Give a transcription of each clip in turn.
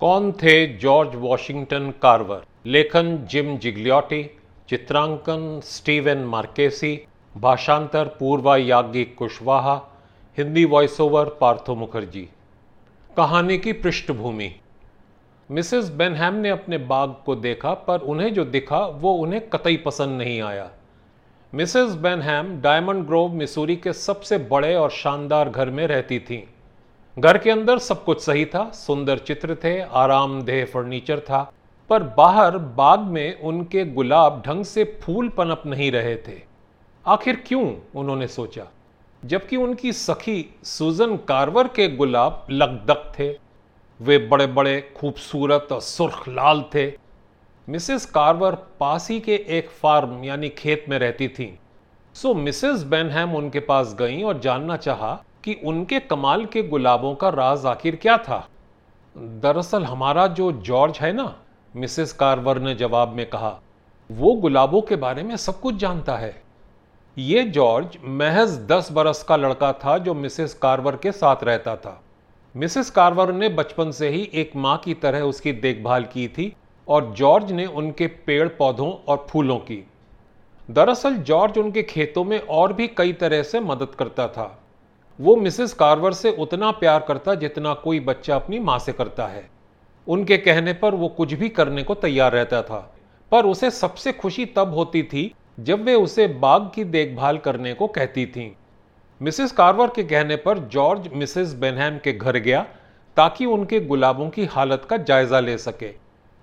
कौन थे George Washington Carver? लेखन जिम जिग्लियोटी, चित्रांकन स्टीवन मार्केसी, भाषांतर पूर्वा याज्ञिक कुशवाहा, हिंदी वॉइस ओवर पार्थो मुखर्जी। कहानी की पृष्ठभूमि। मिसेस बेनहैम ने अपने बाग को देखा, पर उन्हें जो दिखा, वो उन्हें कतई पसंद नहीं आया। Mrs Benham Diamond Grove, Missouri के सबसे बड़े और शानदार घर में रहती थीं। घर के अंदर सब कुछ सही था, सुंदर चित्र थे, आरामदेह फर्नीचर था, पर बाहर बाग में उनके गुलाब ढंग से फूल पनप नहीं रहे थे। आखिर क्यों, उन्होंने सोचा। जबकि उनकी सखी सुजन कार्वर के गुलाब लगदक थे। वे बड़े बड़े खूबसूरत और सुर्ख लाल थे। मिसेस कार्वर पास के एक फार्म, यानी खेत में रहती थीं। सो मिसेस बेनहैम उनके पास गईं और जानना चाहा कि उनके कमाल के गुलाबों का राज आखिर क्या था? दरअसल हमारा जो जॉर्ज है ना, मिसेस कार्वर ने जवाब में कहा, वो गुलाबों के बारे में सब कुछ जानता है। ये जॉर्ज महज दस बरस का लड़का था जो मिसेस कार्वर के साथ रहता था। मिसेस कार्वर ने बचपन से ही एक माँ की तरह उसकी देखभाल की थी और जॉर्ज ने उनके पेड़ पौधों और फूलों की। दरअसल जॉर्ज उनके खेतों में और भी कई तरह से मदद करता था। वो मिसेस कार्वर से उतना प्यार करता जितना कोई बच्चा अपनी माँ से करता है। उनके कहने पर वो कुछ भी करने को तैयार रहता था, पर उसे सबसे खुशी तब होती थी जब वे उसे बाग की देखभाल करने को कहती थीं। मिसेस कार्वर के कहने पर जॉर्ज मिसेस बेनहैम के घर गया ताकि उनके गुलाबों की हालत का जायजा ले सके।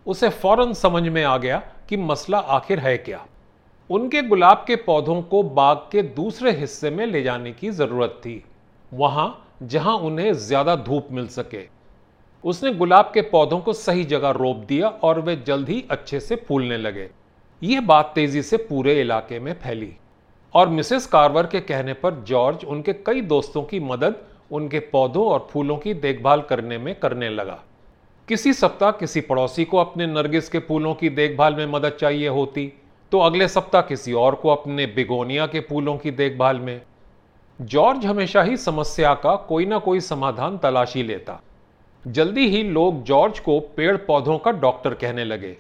उसे फ़ौरन समझ में आ गया कि मसला आखिर है क्या। उनके गुलाब के पौधों को बाग के दूसरे हिस्से में ले जाने की ज़रूरत थी। वहाँ जहाँ उन्हें ज़्यादा धूप मिल सके। उसने गुलाब के पौधों को सही जगह रोप दिया और वे जल्द ही अच्छे से फूलने लगे। यह बात तेज़ी से पूरे इलाके में फैली और मिसेस कार्वर के कहने पर जॉर्ज उनके कई दोस्तों की मदद उनके पौधों और फूलों की देखभाल करने में करने लगा। किसी सप्ताह किसी पड़ोसी को अपने नरगिस के फूलों की देखभाल में मदद चाहिए होती तो अगले सप्ताह किसी और को अपने बिगोनिया के फूलों की देखभाल में। जॉर्ज हमेशा ही समस्या का कोई ना कोई समाधान तलाशी लेता। जल्दी ही लोग जॉर्ज को पेड़ पौधों का डॉक्टर कहने लगे।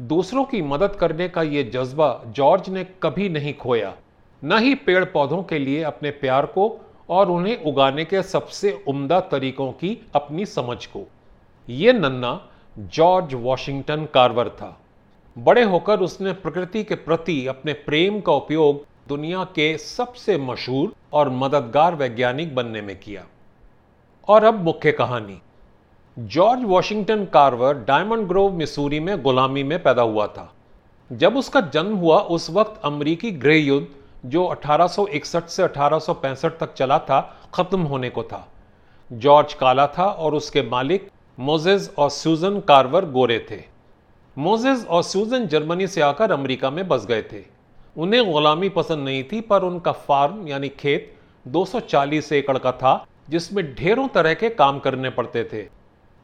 दूसरों की मदद करने का यह जज्बा जॉर्ज ने कभी नहीं खोया। न ही पेड़ पौधों के लिए अपने प्यार को और उन्हें उगाने के सबसे उम्दा तरीकों की अपनी समझ को। ये नन्ना जॉर्ज वॉशिंगटन कार्वर था। बड़े होकर उसने प्रकृति के प्रति अपने प्रेम का उपयोग दुनिया के सबसे मशहूर और मददगार वैज्ञानिक बनने में किया। और अब मुख्य कहानी। George Washington Carver Diamond Grove, Missouri में, गुलामी में पैदा हुआ था। जब उसका जन्म हुआ, उस वक्त अमरीकी गृह युद्ध, जो 1861 से 1865 तक चला था, खत्म होने को था। जॉर्ज काला था और उसके मालिक मोजेज और सूजन कार्वर गोरे थे। मोजेज और सूजन जर्मनी से आकर अमेरिका में बस गए थे। उन्हें गुलामी पसंद नहीं थी, पर उनका फार्म, यानी खेत 240 एकड़ का था, जिसमें ढेरों तरह के काम करने पड़ते थे।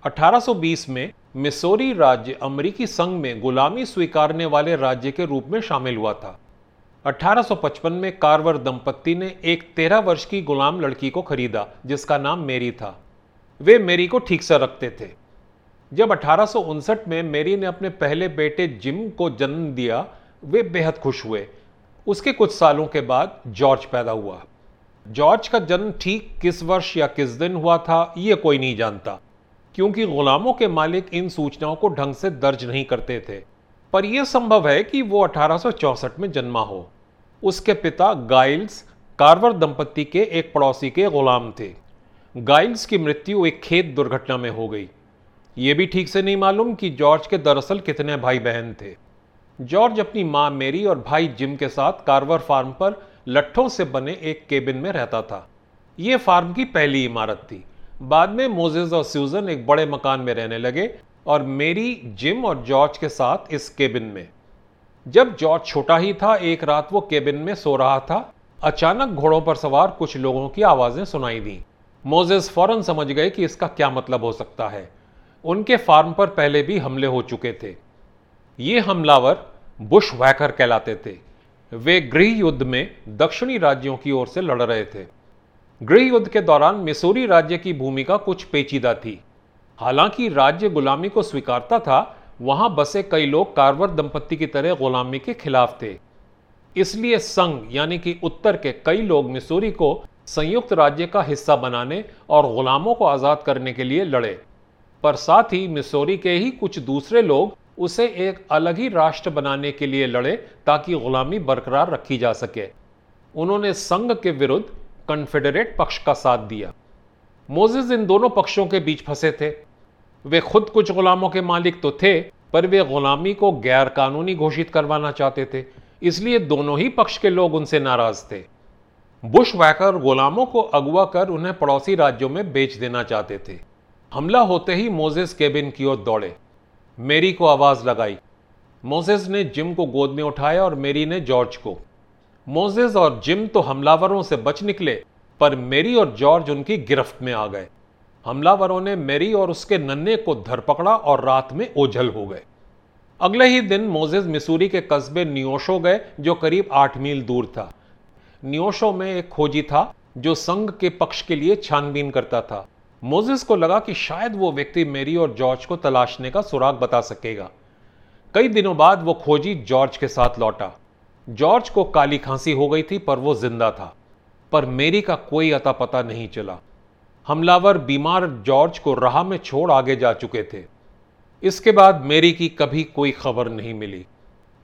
1820 में मिसोरी राज्य अमेरिकी संघ में गुलामी स्वीकारने वाले राज्य के रूप में शामिल हुआ था। 1855 में कार्वर दंपत्ति ने एक तेरह वर्ष की गुलाम लड़की को खरीदा, जिसका नाम मेरी था। वे मेरी को ठीक से रखते थे। जब अठारह सौ उनसठ में मेरी ने अपने पहले बेटे जिम को जन्म दिया वे बेहद खुश हुए। उसके कुछ सालों के बाद जॉर्ज पैदा हुआ। जॉर्ज का जन्म ठीक किस वर्ष या किस दिन हुआ था यह कोई नहीं जानता, क्योंकि गुलामों के मालिक इन सूचनाओं को ढंग से दर्ज नहीं करते थे। पर यह संभव है कि वो अठारह में जन्मा हो। उसके पिता गाइल्स कार्वर दंपत्ति के एक पड़ोसी के गुलाम थे। गाइल्स की मृत्यु एक खेत दुर्घटना में हो गई। यह भी ठीक से नहीं मालूम कि जॉर्ज के दरअसल कितने भाई बहन थे। जॉर्ज अपनी माँ मेरी और भाई जिम के साथ कार्वर फार्म पर लट्ठों से बने एक केबिन में रहता था। यह फार्म की पहली इमारत थी। बाद में मोजेज और स्यूजन एक बड़े मकान में रहने लगे और मेरी, जिम और जॉर्ज के साथ इस केबिन में। जब जॉर्ज छोटा ही था, एक रात वो केबिन में सो रहा था। अचानक घोड़ों पर सवार कुछ लोगों की आवाज़ें सुनाई दी। मोजेस फ़ौरन समझ गए कि इसका क्या मतलब हो सकता है। उनके फार्म पर पहले भी हमले हो चुके थे। ये हमलावर बुश वैकर कहलाते थे। वे गृह युद्ध में दक्षिणी राज्यों की ओर से लड़ रहे थे। गृह युद्ध के दौरान मिसूरी राज्य की भूमिका कुछ पेचीदा थी। हालाँकि राज्य गुलामी को स्वीकारता था, वहाँ बसे कई लोग कारवर दंपत्ति की तरह गुलामी के खिलाफ थे। इसलिए संघ, यानी कि उत्तर के कई लोग मिसूरी को संयुक्त राज्य का हिस्सा बनाने और गुलामों को आज़ाद करने के लिए लड़े। पर साथ ही मिसौरी के ही कुछ दूसरे लोग उसे एक अलग ही राष्ट्र बनाने के लिए लड़े ताकि गुलामी बरकरार रखी जा सके। उन्होंने संघ के विरुद्ध कन्फेडरेट पक्ष का साथ दिया। मोजिस इन दोनों पक्षों के बीच फंसे थे। वे खुद कुछ गुलामों के मालिक तो थे, पर वे गुलामी को गैर कानूनी घोषित करवाना चाहते थे, इसलिए दोनों ही पक्ष के लोग उनसे नाराज़ थे। बुश वैकर गुलामों को अगवा कर उन्हें पड़ोसी राज्यों में बेच देना चाहते थे। हमला होते ही मोजेस केबिन की ओर दौड़े। मेरी को आवाज़ लगाई। मोजेस ने जिम को गोद में उठाया और मेरी ने जॉर्ज को। मोजेस और जिम तो हमलावरों से बच निकले, पर मेरी और जॉर्ज उनकी गिरफ्त में आ गए। हमलावरों ने मेरी और उसके नन्हे को धर पकड़ा और रात में ओझल हो गए। अगले ही दिन मोजेस मिसूरी के कस्बे नियोशो गए, जो करीब आठ मील दूर था। नियोशो में एक खोजी था, जो संघ के पक्ष के लिए छानबीन करता था। मोजिस को लगा कि शायद वो व्यक्ति मेरी और जॉर्ज को तलाशने का सुराग बता सकेगा। कई दिनों बाद वो खोजी जॉर्ज के साथ लौटा। जॉर्ज को काली खांसी हो गई थी, पर वो ज़िंदा था। पर मेरी का कोई अता पता नहीं चला। हमलावर बीमार जॉर्ज को राह में छोड़ आगे जा चुके थे। इसके बाद मेरी की कभी कोई खबर नहीं मिली।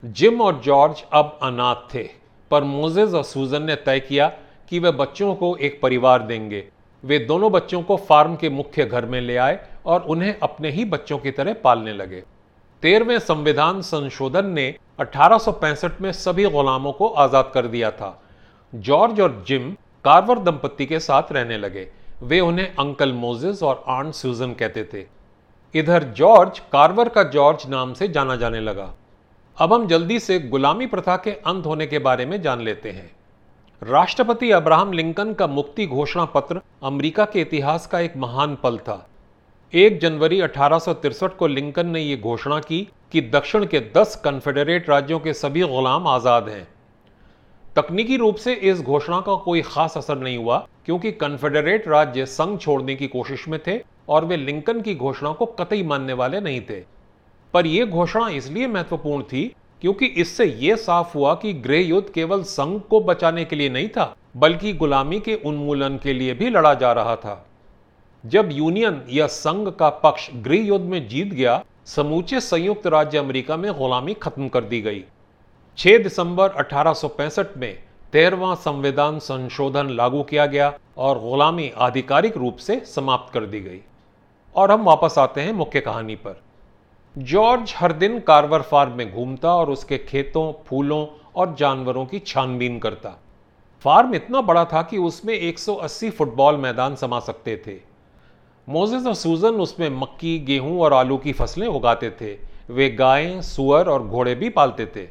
जिम और जॉर्ज अब अनाथ थे, पर मोजेज और सूजन ने तय किया कि वे बच्चों को एक परिवार देंगे। वे दोनों बच्चों को फार्म के मुख्य घर में ले आए और उन्हें अपने ही बच्चों की तरह पालने लगे। तेरहवें संविधान संशोधन ने 1865 में सभी गुलामों को आज़ाद कर दिया था। जॉर्ज और जिम कार्वर दंपत्ति के साथ रहने लगे। वे उन्हें अंकल मोजेस और आंट सूजन कहते थे। इधर जॉर्ज कार्वर का जॉर्ज नाम से जाना जाने लगा। अब हम जल्दी से गुलामी प्रथा के अंत होने के बारे में जान लेते हैं। राष्ट्रपति अब्राहम लिंकन का मुक्ति घोषणा पत्र अमेरिका के इतिहास का एक महान पल था। एक जनवरी अठारह को लिंकन ने यह घोषणा की कि दक्षिण के 10 कन्फेडरेट राज्यों के सभी गुलाम आज़ाद हैं। तकनीकी रूप से इस घोषणा का कोई खास असर नहीं हुआ, क्योंकि कन्फेडरेट राज्य संघ छोड़ने की कोशिश में थे और वे लिंकन की घोषणा को कतई मानने वाले नहीं थे। पर यह घोषणा इसलिए महत्वपूर्ण थी क्योंकि इससे यह साफ़ हुआ कि गृह युद्ध केवल संघ को बचाने के लिए नहीं था, बल्कि गुलामी के उन्मूलन के लिए भी लड़ा जा रहा था। जब यूनियन या संघ का पक्ष गृह युद्ध में जीत गया, समूचे संयुक्त राज्य अमेरिका में गुलामी खत्म कर दी गई। 6 दिसंबर 1865 में तेरहवा संविधान संशोधन लागू किया गया और गुलामी आधिकारिक रूप से समाप्त कर दी गई। और हम वापस आते हैं मुख्य कहानी पर। जॉर्ज हर दिन कार्वर फार्म में घूमता और उसके खेतों, फूलों और जानवरों की छानबीन करता। फार्म इतना बड़ा था कि उसमें 180 फुटबॉल मैदान समा सकते थे। मोजेस और सूजन उसमें मक्की, गेहूँ और आलू की फ़सलें उगाते थे। वे गायें, सुअर और घोड़े भी पालते थे।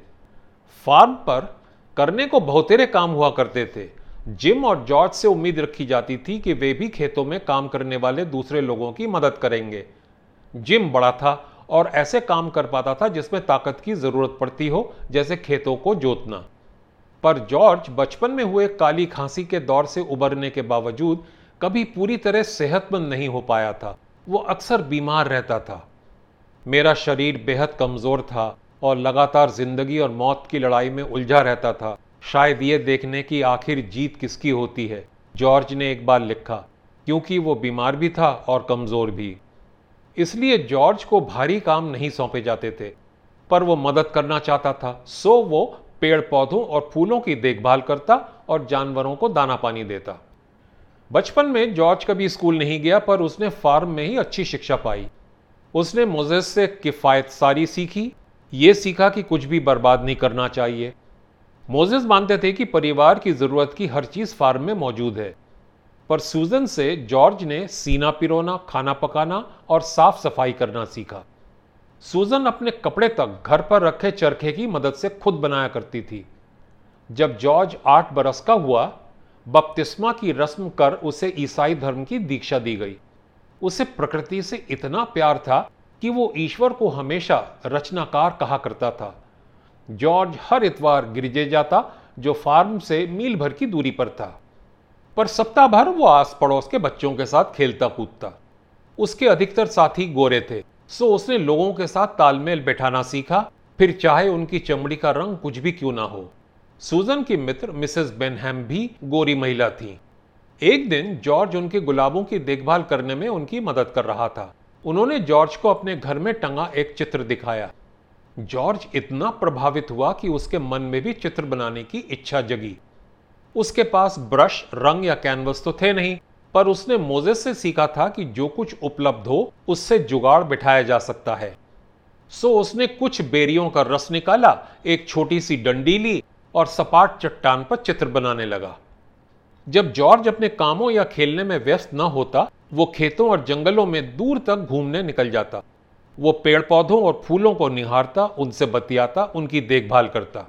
फार्म पर करने को बहुतेरे काम हुआ करते थे। जिम और जॉर्ज से उम्मीद रखी जाती थी कि वे भी खेतों में काम करने वाले दूसरे लोगों की मदद करेंगे। जिम बड़ा था और ऐसे काम कर पाता था जिसमें ताकत की ज़रूरत पड़ती हो, जैसे खेतों को जोतना। पर जॉर्ज बचपन में हुए काली खांसी के दौर से उबरने के बावजूद कभी पूरी तरह सेहतमंद नहीं हो पाया था। वो अक्सर बीमार रहता था। मेरा शरीर बेहद कमज़ोर था और लगातार ज़िंदगी और मौत की लड़ाई में उलझा रहता था। शायद ये देखने की आखिर जीत किसकी होती है? जॉर्ज ने एक बार लिखा, क्योंकि वो बीमार भी था और कमज़ोर भी। इसलिए जॉर्ज को भारी काम नहीं सौंपे जाते थे, पर वो मदद करना चाहता था। सो वो पेड़ पौधों और फूलों की देखभाल करता और जानवरों को दाना पानी देता। बचपन में जॉर्ज कभी स्कूल नहीं गया, पर उसने फार्म में ही अच्छी शिक्षा पाई। उसने मोजेस से किफ़ायत सारी सीखी। ये सीखा कि कुछ भी बर्बाद नहीं करना चाहिए। मोजेस मानते थे कि परिवार की ज़रूरत की हर चीज़ फार्म में मौजूद है। पर सूजन से जॉर्ज ने सीना पिरोना, खाना पकाना और साफ़ सफ़ाई करना सीखा। सूजन अपने कपड़े तक घर पर रखे चरखे की मदद से खुद बनाया करती थी। जब जॉर्ज आठ बरस का हुआ, बपतिस्मा की रस्म कर उसे ईसाई धर्म की दीक्षा दी गई। उसे प्रकृति से इतना प्यार था कि वो ईश्वर को हमेशा रचनाकार कहा करता था। जॉर्ज हर इतवार गिरजे जाता, जो फार्म से मील भर की दूरी पर था। पर सप्ताह भर वो आस पड़ोस के बच्चों के साथ खेलता कूदता। उसके अधिकतर साथी गोरे थे, सो उसने लोगों के साथ तालमेल बैठाना सीखा, फिर चाहे उनकी चमड़ी का रंग कुछ भी क्यों ना हो। सूजन की मित्र मिसेस बेनहैम भी गोरी महिला थी। एक दिन जॉर्ज उनके गुलाबों की देखभाल करने में उनकी मदद कर रहा था। उन्होंने जॉर्ज को अपने घर में टंगा एक चित्र दिखाया। जॉर्ज इतना प्रभावित हुआ कि उसके मन में भी चित्र बनाने की इच्छा जगी। उसके पास ब्रश, रंग या कैनवस तो थे नहीं, पर उसने मोजेस से सीखा था कि जो कुछ उपलब्ध हो, उससे जुगाड़ बिठाया जा सकता है। सो उसने कुछ बेरियों का रस निकाला, एक छोटी सी डंडी ली और सपाट चट्टान पर चित्र बनाने लगा। जब जॉर्ज अपने कामों या खेलने में व्यस्त न होता, वो खेतों और जंगलों में दूर तक घूमने निकल जाता। वो पेड़ पौधों और फूलों को निहारता, उनसे बतियाता, उनकी देखभाल करता।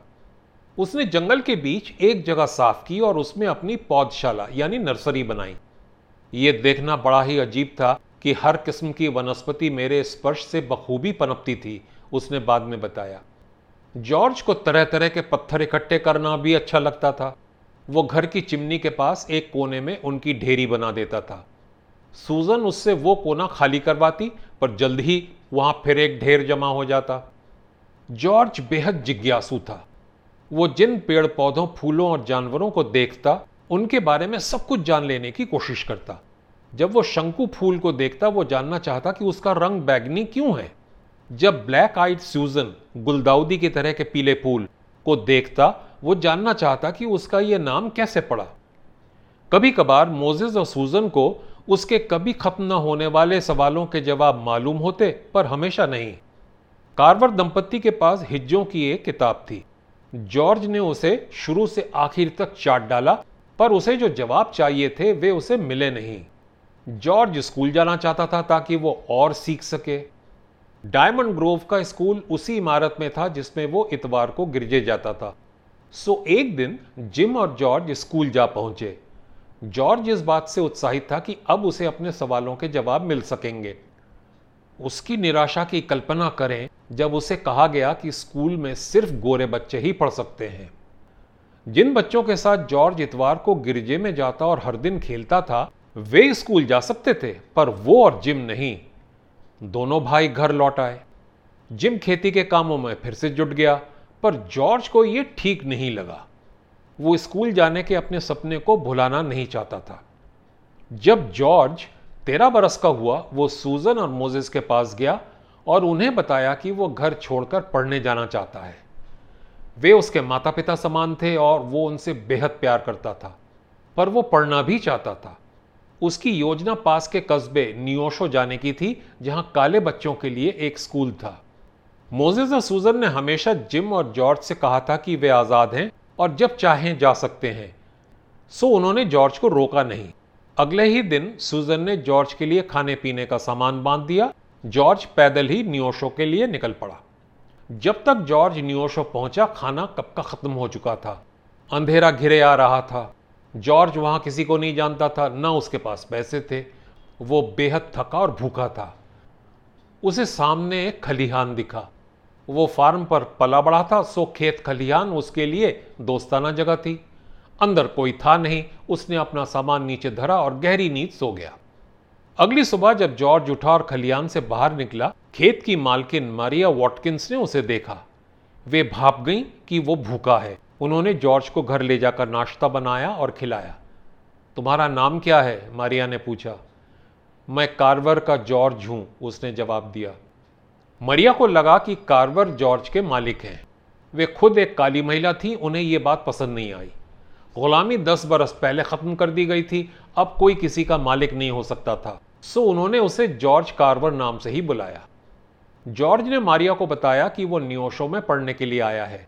उसने जंगल के बीच एक जगह साफ़ की और उसमें अपनी पौधशाला, यानी नर्सरी बनाई। ये देखना बड़ा ही अजीब था कि हर किस्म की वनस्पति मेरे स्पर्श से बखूबी पनपती थी, उसने बाद में बताया। जॉर्ज को तरह तरह के पत्थर इकट्ठे करना भी अच्छा लगता था। वो घर की चिमनी के पास एक कोने में उनकी ढेरी बना देता था। सूजन उससे वो कोना खाली करवाती, पर जल्द ही वहाँ फिर एक ढेर जमा हो जाता। जॉर्ज बेहद जिज्ञासु था। वो जिन पेड़ पौधों, फूलों और जानवरों को देखता, उनके बारे में सब कुछ जान लेने की कोशिश करता। जब वो शंकु फूल को देखता, वो जानना चाहता कि उसका रंग बैगनी क्यों है। जब ब्लैक आइड सूजन, गुलदाउदी की तरह के पीले फूल को देखता, वो जानना चाहता कि उसका यह नाम कैसे पड़ा। कभी कभार मोजेज और सूजन को उसके कभी खत्म न होने वाले सवालों के जवाब मालूम होते, पर हमेशा नहीं। कार्वर दंपत्ति के पास हिज्जों की एक किताब थी। जॉर्ज ने उसे शुरू से आखिर तक चाट डाला, पर उसे जो जवाब चाहिए थे, वे उसे मिले नहीं। जॉर्ज स्कूल जाना चाहता था ताकि वो और सीख सके। डायमंड ग्रोव का स्कूल उसी इमारत में था जिसमें वो इतवार को गिरजे जाता था। सो एक दिन जिम और जॉर्ज स्कूल जा पहुँचे। जॉर्ज इस बात से उत्साहित था कि अब उसे अपने सवालों के जवाब मिल सकेंगे। उसकी निराशा की कल्पना करें जब उसे कहा गया कि स्कूल में सिर्फ़ गोरे बच्चे ही पढ़ सकते हैं। जिन बच्चों के साथ जॉर्ज इतवार को गिरजे में जाता और हर दिन खेलता था, वे स्कूल जा सकते थे, पर वो और जिम नहीं। दोनों भाई घर लौट आए। जिम खेती के कामों में फिर से जुट गया, पर जॉर्ज को यह ठीक नहीं लगा। वो स्कूल जाने के अपने सपने को भुलाना नहीं चाहता था। जब जॉर्ज तेरह बरस का हुआ, वो सूजन और मोजेस के पास गया और उन्हें बताया कि वो घर छोड़कर पढ़ने जाना चाहता है। वे उसके माता पिता समान थे और वो उनसे बेहद प्यार करता था, पर वो पढ़ना भी चाहता था। उसकी योजना पास के कस्बे नियोशो जाने की थी, जहाँ काले बच्चों के लिए एक स्कूल था। मोजेस और सूजन ने हमेशा जिम और जॉर्ज से कहा था कि वे आज़ाद हैं और जब चाहें जा सकते हैं, सो उन्होंने जॉर्ज को रोका नहीं। अगले ही दिन सुजन ने जॉर्ज के लिए खाने पीने का सामान बाँध दिया। जॉर्ज पैदल ही न्योशो के लिए निकल पड़ा। जब तक जॉर्ज न्योशो पहुँचा, खाना कब का खत्म हो चुका था? अंधेरा घिरे आ रहा था। जॉर्ज वहाँ किसी को नहीं जानता था, न उसके पास पैसे थे। वो बेहद थका और भूखा था। उसे सामने एक खलिहान दिखा। वो फार्म पर पला बढ़ा था, सो खेत खलिहान उसके लिए दोस्ताना जगह थी। अंदर कोई था नहीं, उसने अपना सामान नीचे धरा और गहरी नींद सो गया। अगली सुबह जब जॉर्ज उठा और खलियान से बाहर निकला, खेत की मालकिन मारिया वॉटकिंस ने उसे देखा। वे भाप गई कि वो भूखा है। उन्होंने जॉर्ज को घर ले जाकर नाश्ता बनाया और खिलाया। तुम्हारा नाम क्या है? मारिया ने पूछा। मैं कार्वर का जॉर्ज हूँ, उसने जवाब दिया। मरिया को लगा कि कार्वर जॉर्ज के मालिक हैं। वे खुद एक काली महिला थी, उन्हें यह बात पसंद नहीं आई। गुलामी दस बरस पहले ख़त्म कर दी गई थी, अब कोई किसी का मालिक नहीं हो सकता था। सो उन्होंने उसे जॉर्ज कार्वर नाम से ही बुलाया। जॉर्ज ने मारिया को बताया कि वो न्योशो में पढ़ने के लिए आया है।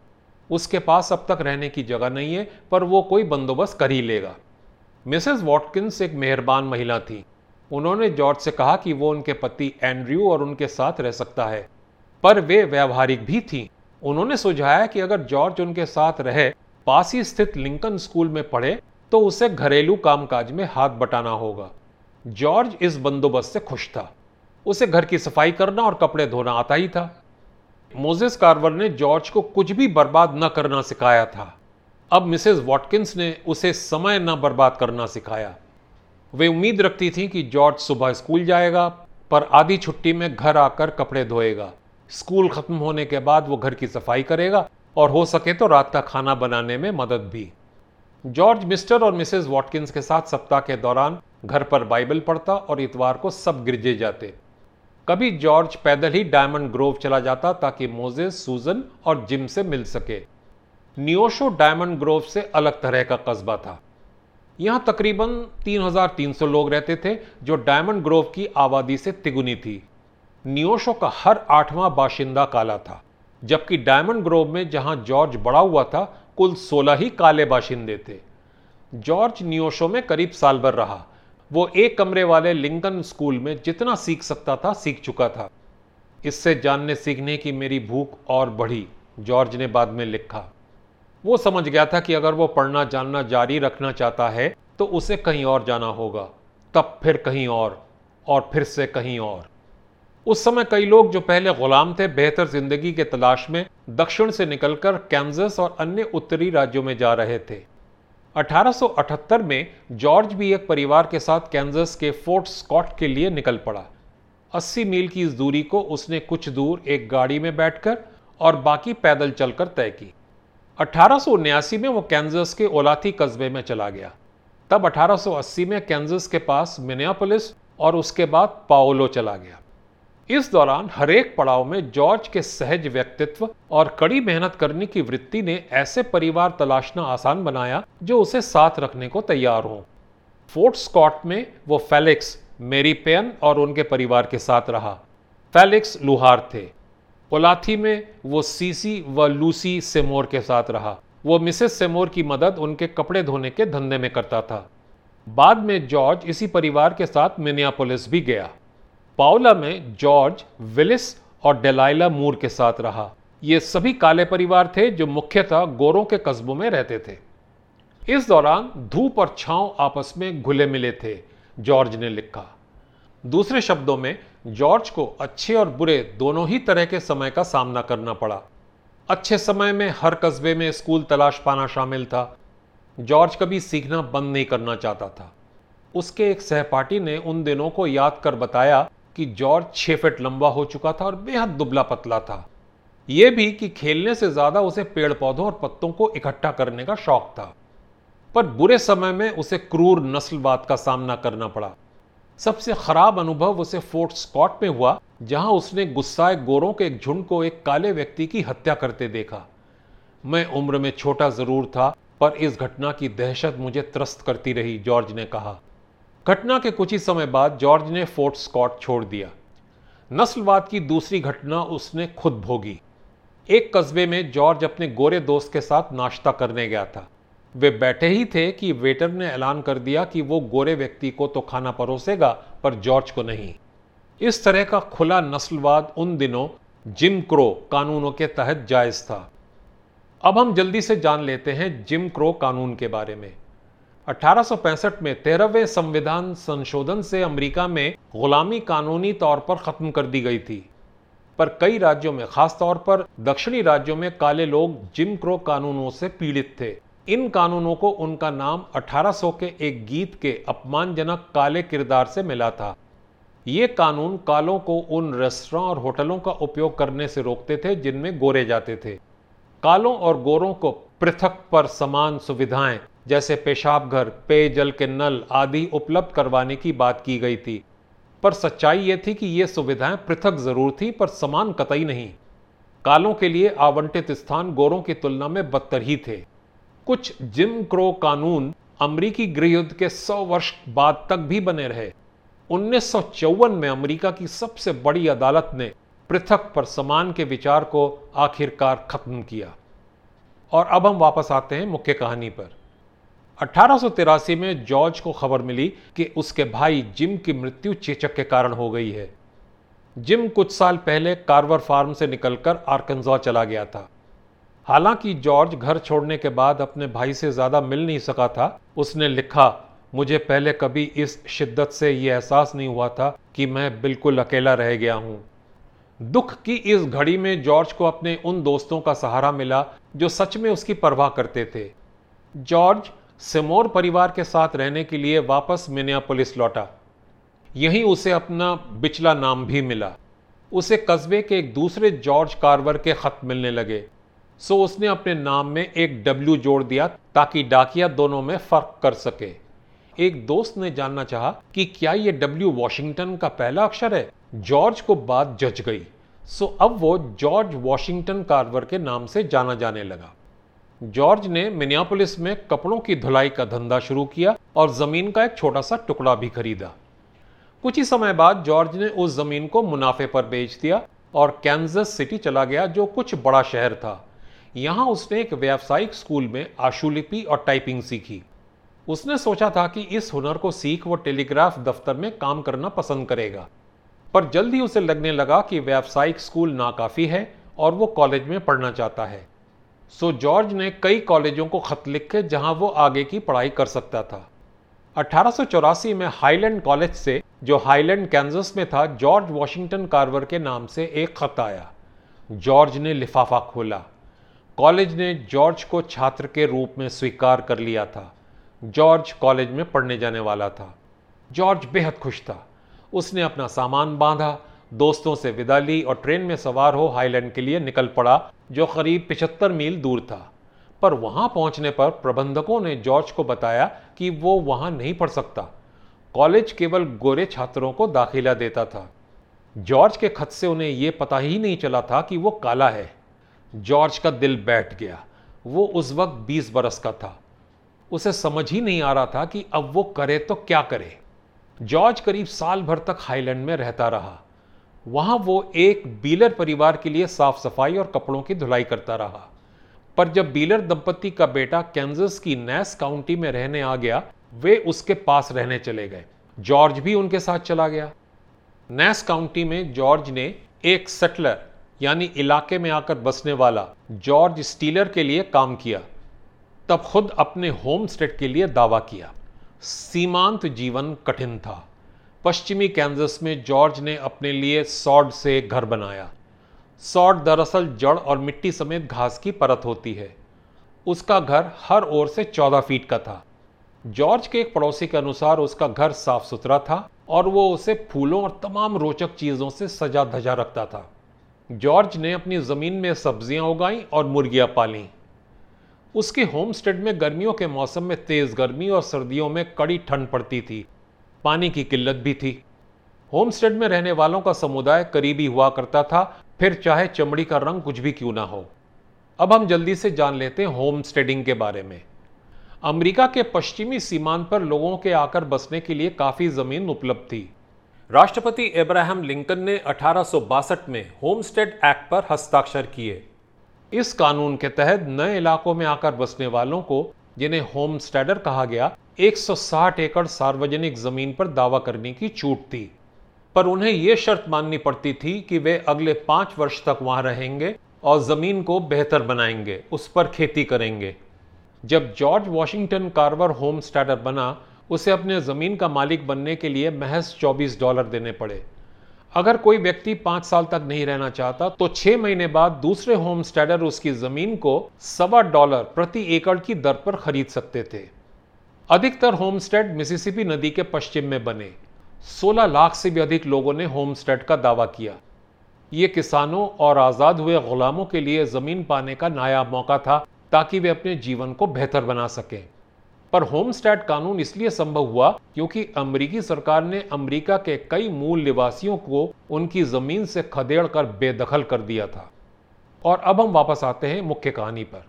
उसके पास अब तक रहने की जगह नहीं है, पर वो कोई बंदोबस्त कर ही लेगा। मिसेस वॉटकिंस एक मेहरबान महिला थी। उन्होंने जॉर्ज से कहा कि वो उनके पति एंड्रयू और उनके साथ रह सकता है, पर वे व्यवहारिक भी थी। उन्होंने सुझाया कि अगर जॉर्ज उनके साथ रहे पास ही स्थित लिंकन स्कूल में पढ़े तो उसे घरेलू कामकाज में हाथ बटाना होगा। जॉर्ज इस बंदोबस्त से खुश था। उसे घर की सफ़ाई करना और कपड़े धोना आता ही था। मोजेस कार्वर ने जॉर्ज को कुछ भी बर्बाद न करना सिखाया था। अब मिसेस वॉटकिंस ने उसे समय न बर्बाद करना सिखाया। वे उम्मीद रखती थी कि जॉर्ज सुबह स्कूल जाएगा, पर आधी छुट्टी में घर आकर कपड़े धोएगा। स्कूल खत्म होने के बाद वो घर की सफ़ाई करेगा और हो सके तो रात का खाना बनाने में मदद भी। जॉर्ज मिस्टर और मिसेस वॉटकिंस के साथ सप्ताह के दौरान घर पर बाइबल पढ़ता और इतवार को सब गिरजे जाते। कभी जॉर्ज पैदल ही डायमंड ग्रोव चला जाता ताकि मोजेस सूजन और जिम से मिल सके। नियोशो डायमंड ग्रोव से अलग तरह का कस्बा था। यहाँ तकरीबन 3,300 लोग रहते थे जो डायमंड ग्रोव की आबादी से तिगुनी थी। नियोशो का हर आठवां बाशिंदा काला था। जबकि डायमंड ग्रोव में जहाँ जॉर्ज बड़ा हुआ था, कुल 16 ही काले बाशिंदे थे। जॉर्ज नियोशो में करीब साल भर रहा। वो एक कमरे वाले लिंकन स्कूल में जितना सीख सकता था, सीख चुका था। इससे जानने सीखने की मेरी भूख और बढ़ी, जॉर्ज ने बाद में लिखा। वो समझ गया था कि अगर वो पढ़ना, जानना जारी रखना चाहता है तो उसे कहीं और जाना होगा, तब फिर कहीं और और फिर से कहीं और। उस समय कई लोग जो पहले गुलाम थे, बेहतर ज़िंदगी के तलाश में दक्षिण से निकलकर कैंजस और अन्य उत्तरी राज्यों में जा रहे थे। 1878 में जॉर्ज भी एक परिवार के साथ कैंजस के फोर्ट स्कॉट के लिए निकल पड़ा। 80 मील की इस दूरी को उसने कुछ दूर एक गाड़ी में बैठकर और बाकी पैदल चलकर तय की। अठारह में वो कैंजस के ओलाथी कस्बे में चला गया। तब 1880 में कैंजस के पास मिनियापोलिस और उसके बाद पाओलो चला गया। इस दौरान हरेक पड़ाव में जॉर्ज के सहज व्यक्तित्व और कड़ी मेहनत करने की वृत्ति ने ऐसे परिवार तलाशना आसान बनाया जो उसे साथ रखने को तैयार हो। फोर्ट स्कॉट में वो फेलिक्स, मेरी पेन और उनके परिवार के साथ रहा। फेलिक्स लुहार थे। ओलाथी में वो सीसी व लूसी सेमोर के साथ रहा। वो मिसेस सेमोर की मदद उनके कपड़े धोने के धंधे में करता था। बाद में जॉर्ज इसी परिवार के साथ मिनियापोलिस भी गया। पाओला में जॉर्ज विलिस और डेलाइला मूर के साथ रहा। ये सभी काले परिवार थे जो मुख्यतः गोरों के कस्बों में रहते थे। इस दौरान धूप और छांव आपस में घुले मिले थे, जॉर्ज ने लिखा। दूसरे शब्दों में, जॉर्ज को अच्छे और बुरे दोनों ही तरह के समय का सामना करना पड़ा। अच्छे समय में हर कस्बे में स्कूल तलाश पाना शामिल था। जॉर्ज कभी सीखना बंद नहीं करना चाहता था। उसके एक सहपाठी ने उन दिनों को याद कर बताया कि जॉर्ज छह फीट लंबा हो चुका था और बेहद दुबला पतला था। यह भी कि खेलने से ज़्यादा उसे पेड़ पौधों और पत्तों को इकट्ठा करने का शौक था। पर बुरे समय में उसे क्रूर नस्लवाद का सामना करना पड़ा। सबसे खराब अनुभव उसे फोर्ट स्कॉट में हुआ, जहाँ उसने गुस्साए गोरों के एक झुंड को एक काले व्यक्ति की हत्या करते देखा। मैं उम्र में छोटा ज़रूर था, पर इस घटना की दहशत मुझे त्रस्त करती रही, जॉर्ज ने कहा। घटना के कुछ ही समय बाद जॉर्ज ने फोर्ट स्कॉट छोड़ दिया। नस्लवाद की दूसरी घटना उसने खुद भोगी। एक कस्बे में जॉर्ज अपने गोरे दोस्त के साथ नाश्ता करने गया था। वे बैठे ही थे कि वेटर ने ऐलान कर दिया कि वो गोरे व्यक्ति को तो खाना परोसेगा, पर जॉर्ज को नहीं। इस तरह का खुला नस्लवाद उन दिनों जिम क्रो कानूनों के तहत जायज़ था। अब हम जल्दी से जान लेते हैं जिम क्रो कानून के बारे में। 1865 में तेरहवें संविधान संशोधन से अमेरिका में गुलामी कानूनी तौर पर खत्म कर दी गई थी। पर कई राज्यों में, खास तौर पर दक्षिणी राज्यों में काले लोग जिम क्रो कानूनों से पीड़ित थे। इन कानूनों को उनका नाम 1800 के एक गीत के अपमानजनक काले किरदार से मिला था। ये कानून कालों को उन रेस्टोरेंट और होटलों का उपयोग करने से रोकते थे, जिनमें गोरे जाते थे। कालों और गोरों को पृथक पर समान सुविधाएँ जैसे पेशाब घर, पेयजल के नल आदि उपलब्ध करवाने की बात की गई थी। पर सच्चाई ये थी कि ये सुविधाएँ पृथक ज़रूर थी, पर समान कतई नहीं। कालों के लिए आवंटित स्थान गोरों की तुलना में बदतर ही थे। कुछ जिम क्रो कानून अमरीकी गृहयुद्ध के 100 वर्ष बाद तक भी बने रहे। उन्नीस सौ चौवन में अमेरिका की सबसे बड़ी अदालत ने पृथक पर समान के विचार को आखिरकार खत्म किया। और अब हम वापस आते हैं मुख्य कहानी पर। अठारह में जॉर्ज को खबर मिली कि उसके भाई जिम की मृत्यु चेचक के कारण हो गई है। जिम कुछ साल पहले कार्वर फार्म से निकलकर आर्कनजॉ चला गया था। हालाँकि जॉर्ज घर छोड़ने के बाद अपने भाई से ज़्यादा मिल नहीं सका था। उसने लिखा, मुझे पहले कभी इस शिद्दत से यह एहसास नहीं हुआ था कि मैं बिल्कुल अकेला रह गया हूँ। दुख की इस घड़ी में जॉर्ज को अपने उन दोस्तों का सहारा मिला जो सच में उसकी परवाह करते थे। जॉर्ज सिमोर परिवार के साथ रहने के लिए वापस मिनियापोलिस लौटा। यहीं उसे अपना बिचला नाम भी मिला। उसे कस्बे के एक दूसरे जॉर्ज कार्वर के खत मिलने लगे। सो उसने अपने नाम में एक डब्ल्यू जोड़ दिया ताकि डाकिया दोनों में फ़र्क कर सके। एक दोस्त ने जानना चाहा कि क्या यह डब्ल्यू वॉशिंगटन का पहला अक्षर है? जॉर्ज को बात जच गई। सो अब वो जॉर्ज वॉशिंगटन कार्वर के नाम से जाना जाने लगा। जॉर्ज ने मिनियापोलिस में कपड़ों की धुलाई का धंधा शुरू किया और ज़मीन का एक छोटा सा टुकड़ा भी खरीदा। कुछ ही समय बाद जॉर्ज ने उस ज़मीन को मुनाफे पर बेच दिया और कैंजस सिटी चला गया, जो कुछ बड़ा शहर था। यहाँ उसने एक व्यावसायिक स्कूल में आशुलिपि और टाइपिंग सीखी। उसने सोचा था कि इस हुनर को सीख वो टेलीग्राफ दफ्तर में काम करना पसंद करेगा। पर जल्द ही उसे लगने लगा कि व्यावसायिक स्कूल नाकाफी है और वो कॉलेज में पढ़ना चाहता है। सो जॉर्ज ने कई कॉलेजों को खत लिखे जहाँ वो आगे की पढ़ाई कर सकता था। अठारह में हाईलैंड कॉलेज से, जो हाईलैंड कैंजस में था, जॉर्ज वॉशिंगटन कार्वर के नाम से एक खत आया। जॉर्ज ने लिफाफा खोला। कॉलेज ने जॉर्ज को छात्र के रूप में स्वीकार कर लिया था। जॉर्ज कॉलेज में पढ़ने जाने वाला था। जॉर्ज बेहद खुश था। उसने अपना सामान बांधा, दोस्तों से विदा ली और ट्रेन में सवार हो हाईलैंड के लिए निकल पड़ा जो करीब पिछहत्तर मील दूर था। पर वहाँ पहुँचने पर प्रबंधकों ने जॉर्ज को बताया कि वो वहाँ नहीं पढ़ सकता। कॉलेज केवल गोरे छात्रों को दाखिला देता था। जॉर्ज के खत से उन्हें यह पता ही नहीं चला था कि वो काला है। जॉर्ज का दिल बैठ गया। वो उस वक्त 20 बरस का था। उसे समझ ही नहीं आ रहा था कि अब वो करे तो क्या करे। जॉर्ज करीब साल भर तक हाईलैंड में रहता रहा। वहाँ वो एक बीलर परिवार के लिए साफ़ सफ़ाई और कपड़ों की धुलाई करता रहा। पर जब बीलर दंपति का बेटा कैंजस की नैस काउंटी में रहने आ गया, वे उसके पास रहने चले गए। जॉर्ज भी उनके साथ चला गया। नैस काउंटी में जॉर्ज ने एक सेटलर, यानी इलाके में आकर बसने वाला जॉर्ज स्टीलर के लिए काम किया। तब खुद अपने होम स्टेट के लिए दावा किया। सीमांत जीवन कठिन था। पश्चिमी कैंजस में जॉर्ज ने अपने लिए सॉर्ड से घर बनाया। सॉर्ड दरअसल जड़ और मिट्टी समेत घास की परत होती है। उसका घर हर ओर से चौदह फीट का था। जॉर्ज के एक पड़ोसी के अनुसार उसका घर साफ़ सुथरा था और वो उसे फूलों और तमाम रोचक चीज़ों से सजा धजा रखता था। जॉर्ज ने अपनी ज़मीन में सब्ज़ियाँ उगाई और मुर्गियाँ पाली। उसके होम स्टेड में गर्मियों के मौसम में तेज़ गर्मी और सर्दियों में कड़ी ठंड पड़ती थी। पानी की किल्लत भी थी। होमस्टेड में रहने वालों का समुदाय करीबी हुआ करता था, फिर चाहे चमड़ी का रंग कुछ भी क्यों ना हो। अब हम जल्दी से जान लेते हैं होम स्टेडिंग के बारे में। अमेरिका के पश्चिमी सीमांत पर लोगों के आकर बसने के लिए काफ़ी ज़मीन उपलब्ध थी। राष्ट्रपति इब्राहिम लिंकन ने अठारह सौ बासठ में होमस्टेड एक्ट पर हस्ताक्षर किए। इस कानून के तहत नए इलाकों में आकर बसने वालों को जिन्हें होम स्टेडर कहा गया 160 एकड़ सार्वजनिक ज़मीन पर दावा करने की छूट थी। पर उन्हें यह शर्त माननी पड़ती थी कि वे अगले पाँच वर्ष तक वहाँ रहेंगे और ज़मीन को बेहतर बनाएँगे, उस पर खेती करेंगे। जब George Washington Carver homesteader बना, उसे अपने ज़मीन का मालिक बनने के लिए महज 24 डॉलर देने पड़े। अगर कोई व्यक्ति पाँच साल तक नहीं रहना चाहता तो छह महीने बाद दूसरे होम स्टेडर उसकी ज़मीन को सवा डॉलर प्रति एकड़ की दर पर खरीद सकते थे। अधिकतर होम स्टेड मिसिसिपी नदी के पश्चिम में बने। 16 लाख से भी अधिक लोगों ने होम स्टेड का दावा किया। ये किसानों और आज़ाद हुए गुलामों के लिए ज़मीन पाने का नायाब मौका था, ताकि वे अपने जीवन को बेहतर बना सकें। पर होम स्टैट कानून इसलिए संभव हुआ क्योंकि अमेरिकी सरकार ने अमेरिका के कई मूल निवासियों को उनकी ज़मीन से खदेड़ कर बेदखल कर दिया था। और अब हम वापस आते हैं मुख्य कहानी पर।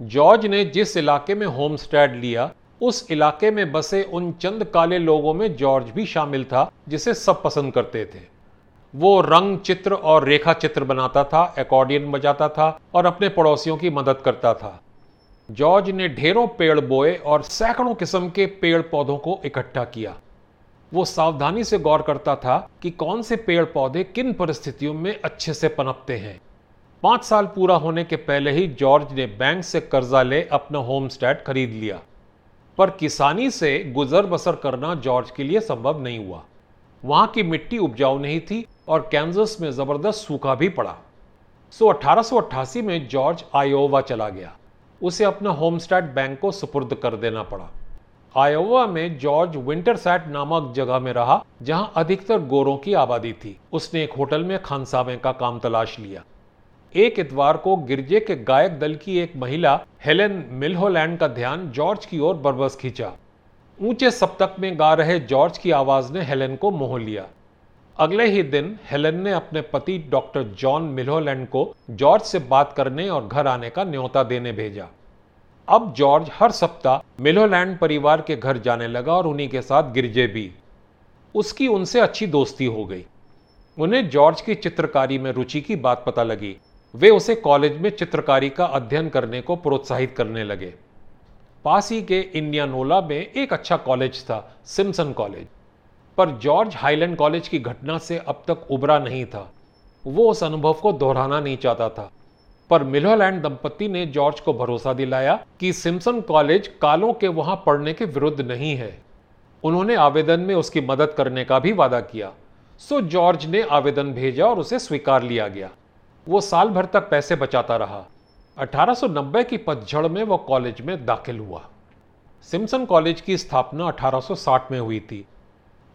जॉर्ज ने जिस इलाके में होम स्टैड लिया, उस इलाके में बसे उन चंद काले लोगों में जॉर्ज भी शामिल था, जिसे सब पसंद करते थे। वो रंग चित्र और रेखा चित्र बनाता था एकॉर्डियन बजाता था और अपने पड़ोसियों की मदद करता था। जॉर्ज ने ढेरों पेड़ बोए और सैकड़ों किस्म के पेड़ पौधों को इकट्ठा किया। वो सावधानी से गौर करता था कि कौन से पेड़ पौधे किन परिस्थितियों में अच्छे से पनपते हैं। पाँच साल पूरा होने के पहले ही जॉर्ज ने बैंक से कर्जा ले अपना होम स्टैट खरीद लिया। पर किसानी से गुजर बसर करना जॉर्ज के लिए संभव नहीं हुआ। वहाँ की मिट्टी उपजाऊ नहीं थी और कैंजस में ज़बरदस्त सूखा भी पड़ा। सो अठारह में जॉर्ज आयोवा चला गया। उसे अपना होमस्टेड बैंक को सुपुर्द कर देना पड़ा। आयोवा में जॉर्ज विंटरसैट नामक जगह में रहा, जहाँ अधिकतर गोरों की आबादी थी। उसने एक होटल में खानसामे का काम तलाश लिया। एक इतवार को गिरजे के गायक दल की एक महिला, हेलेन मिलहोलैंड का ध्यान जॉर्ज की ओर बरबस खींचा। ऊँचे सप्तक में गा रहे जॉर्ज की आवाज़ ने हेलेन को मोह लिया। अगले ही दिन हेलेन ने अपने पति डॉक्टर जॉन मिलोलैंड को जॉर्ज से बात करने और घर आने का न्योता देने भेजा। अब जॉर्ज हर सप्ताह मिलोलैंड परिवार के घर जाने लगा और उन्हीं के साथ गिरजे भी। उसकी उनसे अच्छी दोस्ती हो गई। उन्हें जॉर्ज की चित्रकारी में रुचि की बात पता लगी। वे उसे कॉलेज में चित्रकारी का अध्ययन करने को प्रोत्साहित करने लगे। पास के इंडियानोला में एक अच्छा कॉलेज था सिम्सन कॉलेज। पर जॉर्ज हाईलैंड कॉलेज की घटना से अब तक उबरा नहीं था। वो उस अनुभव को दोहराना नहीं चाहता था। पर मिलोलैंड दंपति ने जॉर्ज को भरोसा दिलाया कि सिम्सन कॉलेज कालों के वहाँ पढ़ने के विरुद्ध नहीं है। उन्होंने आवेदन में उसकी मदद करने का भी वादा किया। सो जॉर्ज ने आवेदन भेजा और उसे स्वीकार लिया गया। वो साल भर तक पैसे बचाता रहा। 1890 की पतझड़ में वह कॉलेज में दाखिल हुआ। सिम्सन कॉलेज की स्थापना 1860 में हुई थी।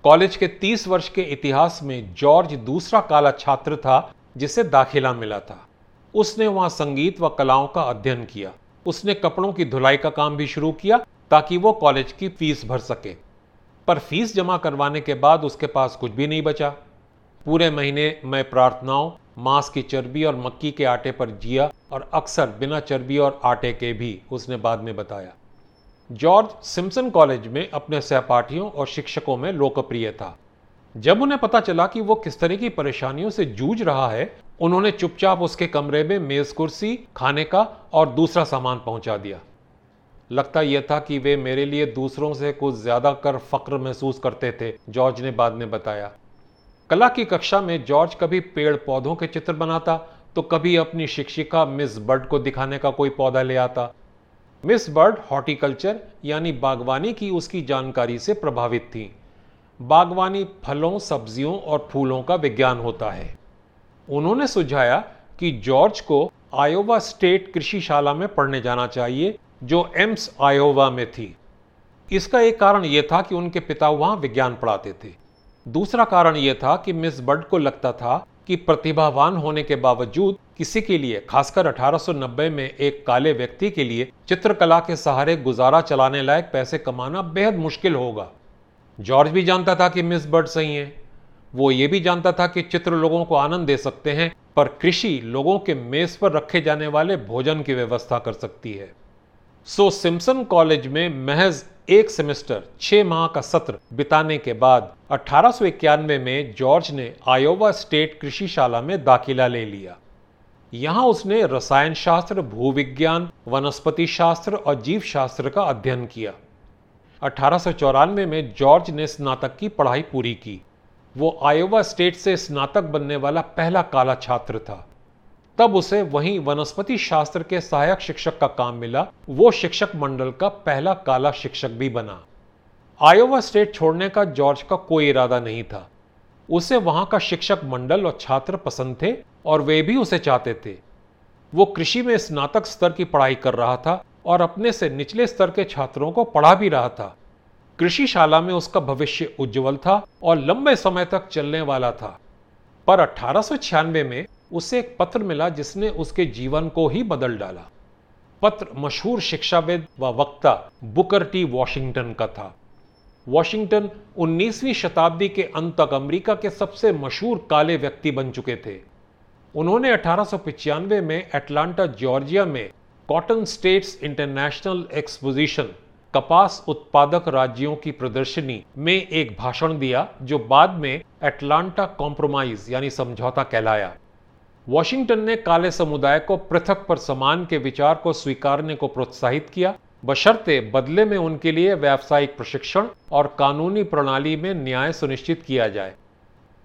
कॉलेज के 30 वर्ष के इतिहास में जॉर्ज दूसरा काला छात्र था जिसे दाखिला मिला था। उसने वहाँ संगीत व कलाओं का अध्ययन किया। उसने कपड़ों की धुलाई का काम भी शुरू किया ताकि वो कॉलेज की फ़ीस भर सके। पर फ़ीस जमा करवाने के बाद उसके पास कुछ भी नहीं बचा। पूरे महीने मैं प्रार्थनाओं, मांस की चर्बी और मक्की के आटे पर जिया और अक्सर बिना चर्बी और आटे के भी उसने बाद में बताया। जॉर्ज सिम्सन कॉलेज में अपने सहपाठियों और शिक्षकों में लोकप्रिय था। जब उन्हें पता चला कि वो किस तरह की परेशानियों से जूझ रहा है, उन्होंने चुपचाप उसके कमरे में मेज कुर्सी, खाने का और दूसरा सामान पहुँचा दिया। लगता यह था कि वे मेरे लिए दूसरों से कुछ ज़्यादा कर फक्र महसूस करते थे, जॉर्ज ने बाद में बताया। कला की कक्षा में जॉर्ज कभी पेड़ पौधों के चित्र बनाता तो कभी अपनी शिक्षिका मिस बर्ड को दिखाने का कोई पौधा ले आता। मिस बर्ड हॉर्टिकल्चर, यानी बागवानी की उसकी जानकारी से प्रभावित थी। बागवानी फलों, सब्जियों और फूलों का विज्ञान होता है। उन्होंने सुझाया कि जॉर्ज को आयोवा स्टेट कृषिशाला में पढ़ने जाना चाहिए, जो एम्स आयोवा में थी। इसका एक कारण यह था कि उनके पिता वहाँ विज्ञान पढ़ाते थे। दूसरा कारण यह था कि मिस बर्ड को लगता था कि प्रतिभावान होने के बावजूद किसी के लिए, खासकर 1890 में एक काले व्यक्ति के लिए, चित्रकला के सहारे गुजारा चलाने लायक पैसे कमाना बेहद मुश्किल होगा। जॉर्ज भी जानता था कि मिस बर्ड सही है। वो ये भी जानता था कि चित्र लोगों को आनंद दे सकते हैं, पर कृषि लोगों के मेज पर रखे जाने वाले भोजन की व्यवस्था कर सकती है। सो सिम्सन कॉलेज में महज एक सेमेस्टर, छह माह का सत्र बिताने के बाद अठारह में जॉर्ज ने आयोवा स्टेट कृषिशाला में दाखिला ले लिया। यहाँ उसने रसायन शास्त्र भूविज्ञान वनस्पति शास्त्र और जीव शास्त्र का अध्ययन किया। अठारह में जॉर्ज ने स्नातक की पढ़ाई पूरी की। वो आयोवा स्टेट से स्नातक बनने वाला पहला काला छात्र था। तब उसे वहीं वनस्पति शास्त्र के सहायक शिक्षक का काम मिला। वो शिक्षक मंडल का पहला काला शिक्षक भी बना। आयोवा स्टेट छोड़ने का जॉर्ज का कोई इरादा नहीं था। उसे वहाँ का शिक्षक मंडल और छात्र पसंद थे और वे भी उसे चाहते थे। वो कृषि में स्नातक स्तर की पढ़ाई कर रहा था और अपने से निचले स्तर के छात्रों को पढ़ा भी रहा था। कृषि शाला में उसका भविष्य उज्जवल था और लंबे समय तक चलने वाला था। पर अठारह में उसे एक पत्र मिला जिसने उसके जीवन को ही बदल डाला। पत्र मशहूर शिक्षाविद व वक्ता बुकर टी वॉशिंगटन का था। वॉशिंगटन 19वीं शताब्दी के अंत तक अमेरिका के सबसे मशहूर काले व्यक्ति बन चुके थे। उन्होंने अठारह में एटलांटा जॉर्जिया में कॉटन स्टेट्स इंटरनेशनल एक्सपोजिशन, कपास उत्पादक राज्यों की प्रदर्शनी में एक भाषण दिया, जो बाद में एटलांटा कॉम्प्रोमाइज यानी समझौता कहलाया। वॉशिंगटन ने काले समुदाय को पृथक पर समान के विचार को स्वीकारने को प्रोत्साहित किया। बशर्ते बदले में उनके लिए व्यावसायिक प्रशिक्षण और कानूनी प्रणाली में न्याय सुनिश्चित किया जाए।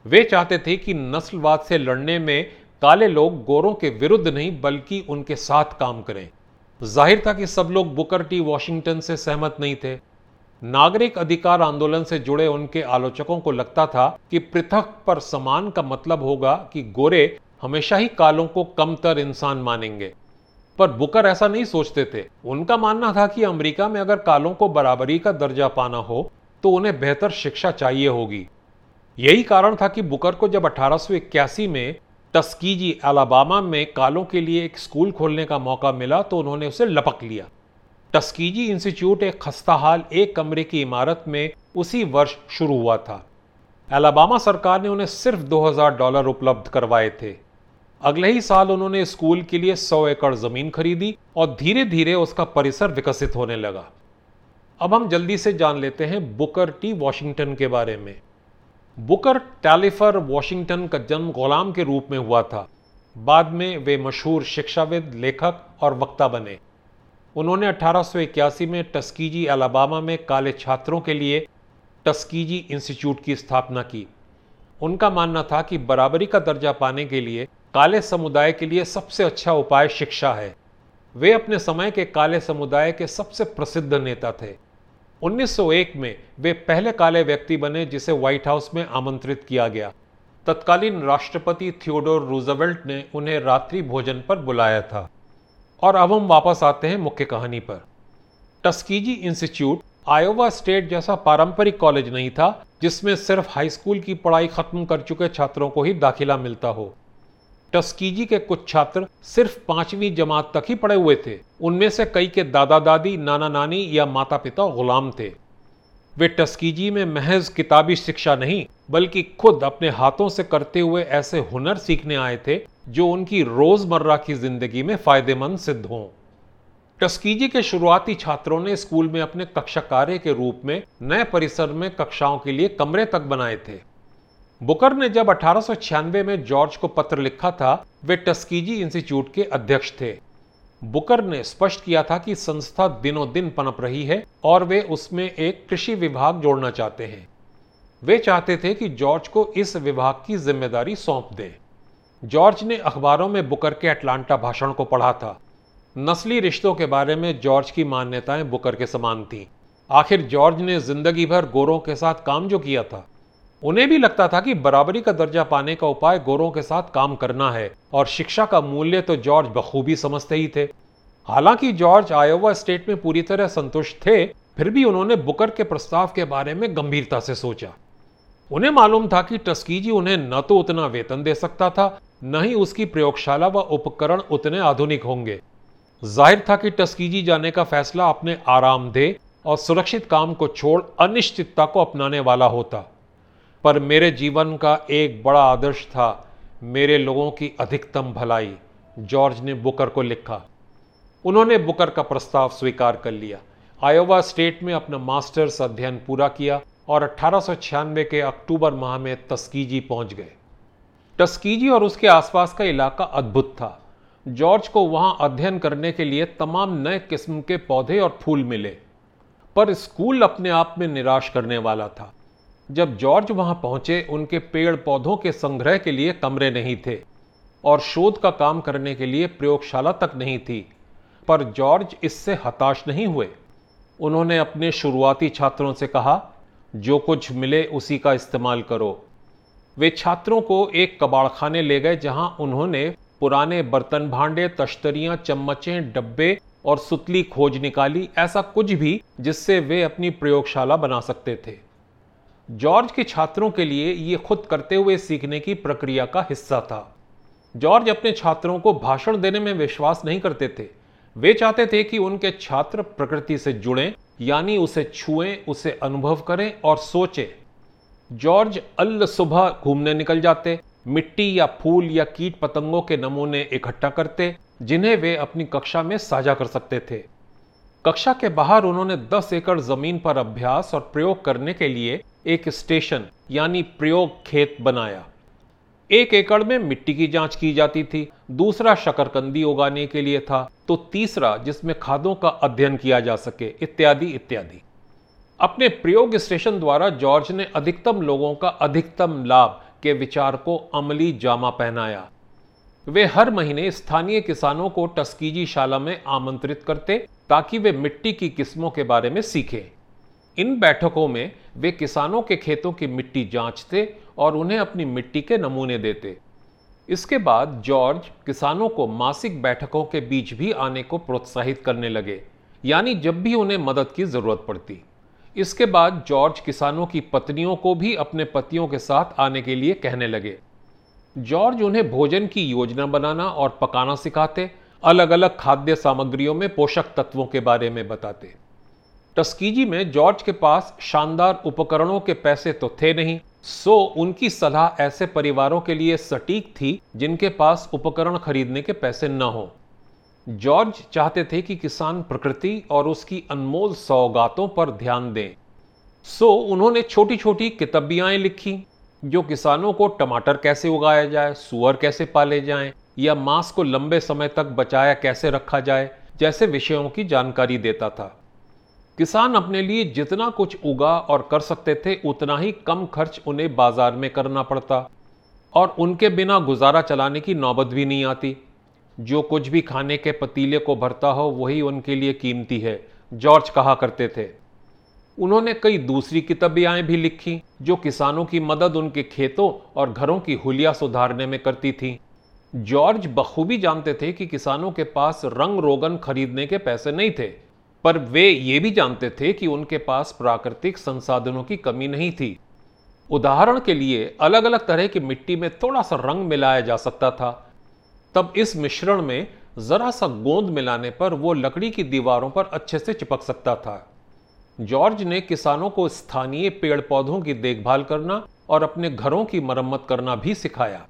वे चाहते थे कि नस्लवाद से लड़ने में काले लोग गोरों के विरुद्ध नहीं, बल्कि उनके साथ काम करें। ज़ाहिर था कि सब लोग बुकर टी वॉशिंगटन से सहमत नहीं थे। नागरिक अधिकार आंदोलन से जुड़े उनके आलोचकों को लगता था कि पृथक पर समान का मतलब होगा कि गोरे हमेशा ही कालों को कमतर इंसान मानेंगे। पर बुकर ऐसा नहीं सोचते थे। उनका मानना था कि अमेरिका में अगर कालों को बराबरी का दर्जा पाना हो तो उन्हें बेहतर शिक्षा चाहिए होगी। यही कारण था कि बुकर को जब अठारह में टस्कीजी, अलाबामा में कालों के लिए एक स्कूल खोलने का मौका मिला तो उन्होंने उसे लपक लिया। टस्कीजी इंस्टीट्यूट एक खस्ताहाल एक कमरे की इमारत में उसी वर्ष शुरू हुआ था। अलाबामा सरकार ने उन्हें सिर्फ़ 2000 डॉलर उपलब्ध करवाए थे। अगले ही साल उन्होंने स्कूल के लिए 100 एकड़ ज़मीन खरीदी और धीरे धीरे उसका परिसर विकसित होने लगा। अब हम जल्दी से जान लेते हैं बुकर टी वॉशिंगटन के बारे में। बुकर टैलिफर वॉशिंगटन का जन्म गुलाम के रूप में हुआ था। बाद में वे मशहूर शिक्षाविद, लेखक और वक्ता बने। उन्होंने अठारह सौ इक्यासी में टस्कीजी, अलाबामा में काले छात्रों के लिए टस्कीजी इंस्टीट्यूट की स्थापना की। उनका मानना था कि बराबरी का दर्जा पाने के लिए काले समुदाय के लिए सबसे अच्छा उपाय शिक्षा है। वे अपने समय के काले समुदाय के सबसे प्रसिद्ध नेता थे। 1901 में वे पहले काले व्यक्ति बने जिसे व्हाइट हाउस में आमंत्रित किया गया। तत्कालीन राष्ट्रपति थियोडोर रूजवेल्ट ने उन्हें रात्रि भोजन पर बुलाया था। और अब हम वापस आते हैं मुख्य कहानी पर। टस्कीजी इंस्टीट्यूट, आयोवा स्टेट जैसा पारंपरिक कॉलेज नहीं था, जिसमें सिर्फ़ हाई स्कूल की पढ़ाई खत्म कर चुके छात्रों को ही दाखिला मिलता हो। टस्कीजी के कुछ छात्र सिर्फ़ पांचवी जमात तक ही पढ़े हुए थे। उनमें से कई के दादा दादी नाना नानी या माता पिता गुलाम थे। वे टस्कीजी में महज किताबी शिक्षा नहीं, बल्कि खुद अपने हाथों से करते हुए ऐसे हुनर सीखने आए थे, जो उनकी रोज़मर्रा की ज़िंदगी में फ़ायदेमंद सिद्ध हों। टस्कीजी के शुरुआती छात्रों ने स्कूल में अपने कक्षा कार्य के रूप में नए परिसर में कक्षाओं के लिए कमरे तक बनाए थे। बुकर ने जब अठारह सौ छियानवे में जॉर्ज को पत्र लिखा था, वे टस्कीजी इंस्टीट्यूट के अध्यक्ष थे। बुकर ने स्पष्ट किया था कि संस्था दिनों दिन पनप रही है और वे उसमें एक कृषि विभाग जोड़ना चाहते हैं। वे चाहते थे कि जॉर्ज को इस विभाग की ज़िम्मेदारी सौंप दें। जॉर्ज ने अखबारों में बुकर के अटलांटा भाषण को पढ़ा था। नस्ली रिश्तों के बारे में जॉर्ज की मान्यताएँ बुकर के समान थीं। आखिर जॉर्ज ने ज़िंदगी भर गोरों के साथ काम जो किया था उन्हें भी लगता था कि बराबरी का दर्जा पाने का उपाय गोरों के साथ काम करना है और शिक्षा का मूल्य तो जॉर्ज बखूबी समझते ही थे। हालाँकि जॉर्ज आयोवा स्टेट में पूरी तरह संतुष्ट थे, फिर भी उन्होंने बुकर के प्रस्ताव के बारे में गंभीरता से सोचा। उन्हें मालूम था कि टस्कीजी उन्हें न तो उतना वेतन दे सकता था, न ही उसकी प्रयोगशाला व उपकरण उतने आधुनिक होंगे। ज़ाहिर था कि टस्कीजी जाने का फैसला अपने आरामदेह और सुरक्षित काम को छोड़ अनिश्चितता को अपनाने वाला होता। पर मेरे जीवन का एक बड़ा आदर्श था, मेरे लोगों की अधिकतम भलाई, जॉर्ज ने बुकर को लिखा। उन्होंने बुकर का प्रस्ताव स्वीकार कर लिया। आयोवा स्टेट में अपना मास्टर्स अध्ययन पूरा किया और छियानवे के अक्टूबर माह में तस्कीजी पहुँच गए। टस्कीजी और उसके आसपास का इलाका अद्भुत था। जॉर्ज को वहाँ अध्ययन करने के लिए तमाम नए किस्म के पौधे और फूल मिले, पर स्कूल अपने आप में निराश करने वाला था। जब जॉर्ज वहाँ पहुँचे, उनके पेड़ पौधों के संग्रह के लिए कमरे नहीं थे और शोध का काम करने के लिए प्रयोगशाला तक नहीं थी। पर जॉर्ज इससे हताश नहीं हुए। उन्होंने अपने शुरुआती छात्रों से कहा, जो कुछ मिले उसी का इस्तेमाल करो। वे छात्रों को एक कबाड़खाने ले गए, जहाँ उन्होंने पुराने बर्तन भांडे, तश्तरियाँ, चम्मचें, डब्बे और सुतली खोज निकाली, ऐसा कुछ भी जिससे वे अपनी प्रयोगशाला बना सकते थे। जॉर्ज के छात्रों के लिए ये खुद करते हुए सीखने की प्रक्रिया का हिस्सा था। जॉर्ज अपने छात्रों को भाषण देने में विश्वास नहीं करते थे। वे चाहते थे कि उनके छात्र प्रकृति से जुड़ें, यानी उसे छुएँ, उसे अनुभव करें और सोचें। जॉर्ज अल सुबह घूमने निकल जाते, मिट्टी या फूल या कीट पतंगों के नमूने इकट्ठा करते, जिन्हें वे अपनी कक्षा में साझा कर सकते थे। कक्षा के बाहर उन्होंने 10 एकड़ ज़मीन पर अभ्यास और प्रयोग करने के लिए एक स्टेशन, यानी प्रयोग खेत बनाया। एक एकड़ में मिट्टी की जाँच की जाती थी। दूसरा शकरकंदी उगाने के लिए था तो तीसरा जिसमें खादों का अध्ययन किया जा सके, इत्यादि इत्यादि। अपने प्रयोग स्टेशन द्वारा जॉर्ज ने अधिकतम लोगों का अधिकतम लाभ के विचार को अमली जामा पहनाया। वे हर महीने स्थानीय किसानों को टस्कीजी शाला में आमंत्रित करते, ताकि वे मिट्टी की किस्मों के बारे में सीखें। इन बैठकों में वे किसानों के खेतों की मिट्टी जांचते और उन्हें अपनी मिट्टी के नमूने देते। इसके बाद जॉर्ज किसानों को मासिक बैठकों के बीच भी आने को प्रोत्साहित करने लगे, यानी जब भी उन्हें मदद की ज़रूरत पड़ती। इसके बाद जॉर्ज किसानों की पत्नियों को भी अपने पतियों के साथ आने के लिए कहने लगे। जॉर्ज उन्हें भोजन की योजना बनाना और पकाना सिखाते अलग अलग खाद्य सामग्रियों में पोषक तत्वों के बारे में बताते। टस्कीजी में जॉर्ज के पास शानदार उपकरणों के पैसे तो थे नहीं, सो उनकी सलाह ऐसे परिवारों के लिए सटीक थी जिनके पास उपकरण खरीदने के पैसे न हो। जॉर्ज चाहते थे कि किसान प्रकृति और उसकी अनमोल सौगातों पर ध्यान दें। सो उन्होंने छोटी छोटी किताबियाएँ लिखी, जो किसानों को टमाटर कैसे उगाया जाए, सुअर कैसे पाले जाएँ, या मांस को लंबे समय तक बचाया कैसे रखा जाए, जैसे विषयों की जानकारी देता था। किसान अपने लिए जितना कुछ उगा और कर सकते थे, उतना ही कम खर्च उन्हें बाज़ार में करना पड़ता। और उनके बिना गुजारा चलाने की नौबत भी नहीं आती। जो कुछ भी खाने के पतीले को भरता हो, वही उनके लिए कीमती है, जॉर्ज कहा करते थे। उन्होंने कई दूसरी किताबियाएँ भी लिखी, जो किसानों की मदद उनके खेतों और घरों की हुलिया सुधारने में करती थी। जॉर्ज बखूबी जानते थे कि किसानों के पास रंग रोगन खरीदने के पैसे नहीं थे। पर वे ये भी जानते थे कि उनके पास प्राकृतिक संसाधनों की कमी नहीं थी। उदाहरण के लिए अलग अलग तरह की मिट्टी में थोड़ा सा रंग मिलाया जा सकता था। तब इस मिश्रण में जरा सा गोंद मिलाने पर वो लकड़ी की दीवारों पर अच्छे से चिपक सकता था। जॉर्ज ने किसानों को स्थानीय पेड़ पौधों की देखभाल करना और अपने घरों की मरम्मत करना भी सिखाया।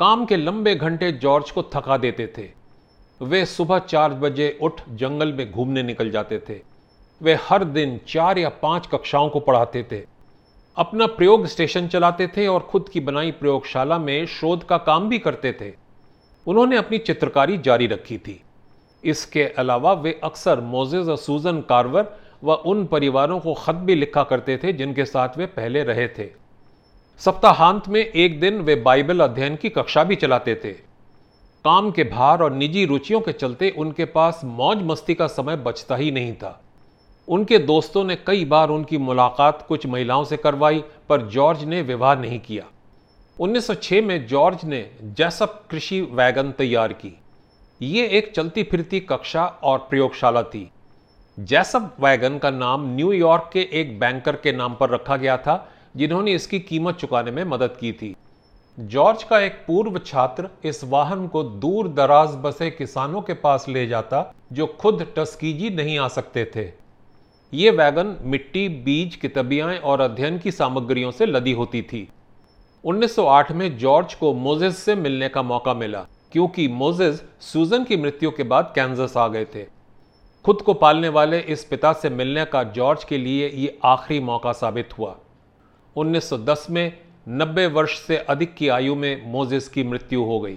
काम के लंबे घंटे जॉर्ज को थका देते थे। वे सुबह चार बजे उठ जंगल में घूमने निकल जाते थे। वे हर दिन चार या पाँच कक्षाओं को पढ़ाते थे। अपना प्रयोग स्टेशन चलाते थे और खुद की बनाई प्रयोगशाला में शोध का काम भी करते थे। उन्होंने अपनी चित्रकारी जारी रखी थी। इसके अलावा वे अक्सर मोजेज और सूजन कार्वर व उन परिवारों को खत भी लिखा करते थे, जिनके साथ वे पहले रहे थे। सप्ताहांत में एक दिन वे बाइबल अध्ययन की कक्षा भी चलाते थे। काम के भार और निजी रुचियों के चलते उनके पास मौज मस्ती का समय बचता ही नहीं था। उनके दोस्तों ने कई बार उनकी मुलाकात कुछ महिलाओं से करवाई, पर जॉर्ज ने विवाह नहीं किया। 1906 में जॉर्ज ने जैसप कृषि वैगन तैयार की। ये एक चलती फिरती कक्षा और प्रयोगशाला थी। जैसप वैगन का नाम न्यूयॉर्क के एक बैंकर के नाम पर रखा गया था, जिन्होंने इसकी कीमत चुकाने में मदद की थी। जॉर्ज का एक पूर्व छात्र इस वाहन को दूर दराज बसे किसानों के पास ले जाता, जो खुद टस्कीजी नहीं आ सकते थे। ये वैगन मिट्टी, बीज कितबियाएँ और अध्ययन की सामग्रियों से लदी होती थी। 1908 में जॉर्ज को मोजेस से मिलने का मौका मिला, क्योंकि मोजेस सूजन की मृत्यु के बाद कैंसस आ गए थे। खुद को पालने वाले इस पिता से मिलने का जॉर्ज के लिए ये आखिरी मौका साबित हुआ। 1910 में नब्बे वर्ष से अधिक की आयु में मोजिस की मृत्यु हो गई।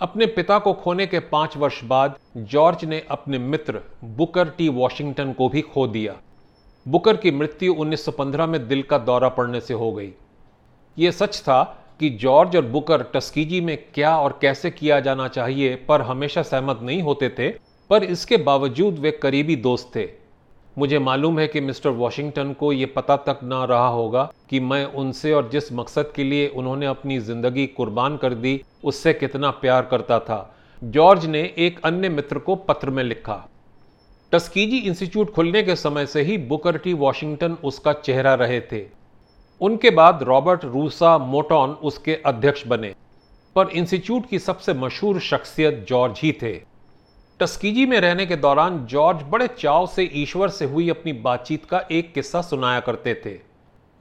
अपने पिता को खोने के पाँच वर्ष बाद जॉर्ज ने अपने मित्र बुकर टी वॉशिंगटन को भी खो दिया। बुकर की मृत्यु 1915 में दिल का दौरा पड़ने से हो गई। यह सच था कि जॉर्ज और बुकर टस्कीजी में क्या और कैसे किया जाना चाहिए पर हमेशा सहमत नहीं होते थे, पर इसके बावजूद वे करीबी दोस्त थे। मुझे मालूम है कि मिस्टर वॉशिंगटन को ये पता तक ना रहा होगा कि मैं उनसे और जिस मकसद के लिए उन्होंने अपनी ज़िंदगी कुर्बान कर दी, उससे कितना प्यार करता था। जॉर्ज ने एक अन्य मित्र को पत्र में लिखा। टस्कीजी इंस्टीट्यूट खुलने के समय से ही बुकर टी वॉशिंगटन उसका चेहरा रहे थे। उनके बाद रॉबर्ट रूसा मोटॉन उसके अध्यक्ष बने। पर इंस्टीट्यूट की सबसे मशहूर शख्सियत जॉर्ज ही थे। टस्कीजी में रहने के दौरान जॉर्ज बड़े चाव से ईश्वर से हुई अपनी बातचीत का एक किस्सा सुनाया करते थे।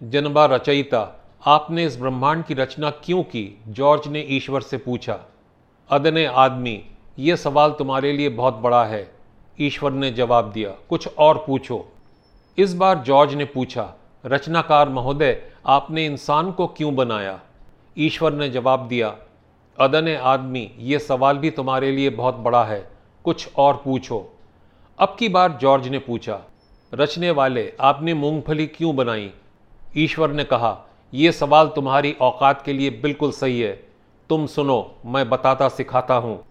जनबा रचयिता, आपने इस ब्रह्मांड की रचना क्यों की? जॉर्ज ने ईश्वर से पूछा। अदने आदमी यह सवाल तुम्हारे लिए बहुत बड़ा है। ईश्वर ने जवाब दिया, कुछ और पूछो। इस बार जॉर्ज ने पूछा, रचनाकार महोदय, आपने इंसान को क्यों बनाया? ईश्वर ने जवाब दिया, अदने आदमी, ये सवाल भी तुम्हारे लिए बहुत बड़ा है। कुछ और पूछो। अब की बार जॉर्ज ने पूछा, रचने वाले, आपने मूंगफली क्यों बनाई? ईश्वर ने कहा यह सवाल तुम्हारी औकात के लिए बिल्कुल सही है। तुम सुनो, मैं बताता सिखाता हूँ।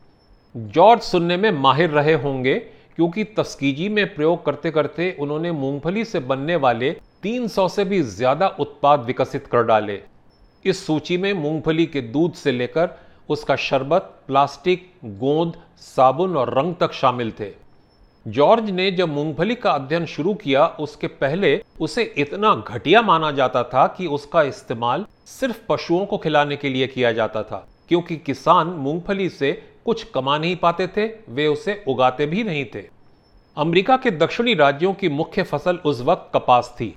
जॉर्ज सुनने में माहिर रहे होंगे, क्योंकि तस्कीजी में प्रयोग करते करते उन्होंने मूंगफली से बनने वाले 300 से भी ज़्यादा उत्पाद विकसित कर डाले। इस सूची में मूंगफली के दूध से लेकर उसका शरबत, प्लास्टिक, गोंद, साबुन और रंग तक शामिल थे। जॉर्ज ने जब मूंगफली का अध्ययन शुरू किया, उसके पहले उसे इतना घटिया माना जाता था कि उसका इस्तेमाल सिर्फ़ पशुओं को खिलाने के लिए किया जाता था, क्योंकि किसान मूंगफली से कुछ कमा नहीं पाते थे, वे उसे उगाते भी नहीं थे। अमेरिका के दक्षिणी राज्यों की मुख्य फ़सल उस वक्त कपास थी।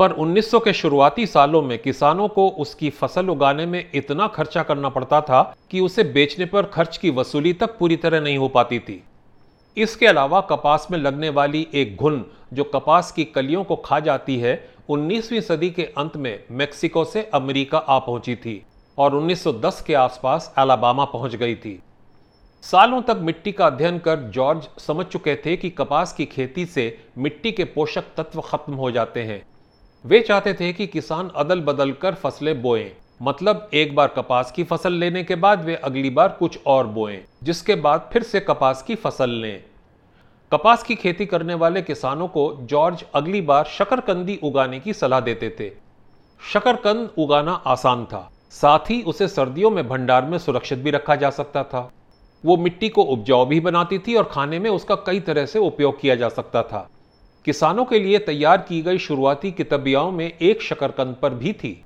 पर 1900 के शुरुआती सालों में किसानों को उसकी फ़सल उगाने में इतना खर्चा करना पड़ता था कि उसे बेचने पर खर्च की वसूली तक पूरी तरह नहीं हो पाती थी। इसके अलावा कपास में लगने वाली एक घुन जो कपास की कलियों को खा जाती है 19वीं सदी के अंत में मेक्सिको से अमेरिका आ पहुँची थी और 1910 के आसपास अलाबामा पहुँच गई थी। सालों तक मिट्टी का अध्ययन कर जॉर्ज समझ चुके थे कि कपास की खेती से मिट्टी के पोषक तत्व खत्म हो जाते हैं। वे चाहते थे कि किसान अदल बदल कर फ़सलें बोएँ। मतलब एक बार कपास की फ़सल लेने के बाद वे अगली बार कुछ और बोएँ, जिसके बाद फिर से कपास की फ़सल लें। कपास की खेती करने वाले किसानों को जॉर्ज अगली बार शकरकंदी उगाने की सलाह देते थे। शकरकंद उगाना आसान था, साथ ही उसे सर्दियों में भंडार में सुरक्षित भी रखा जा सकता था। वो मिट्टी को उपजाऊ भी बनाती थी और खाने में उसका कई तरह से उपयोग किया जा सकता था। किसानों के लिए तैयार की गई शुरुआती कितबियाओं में एक शकरकंद पर भी थी।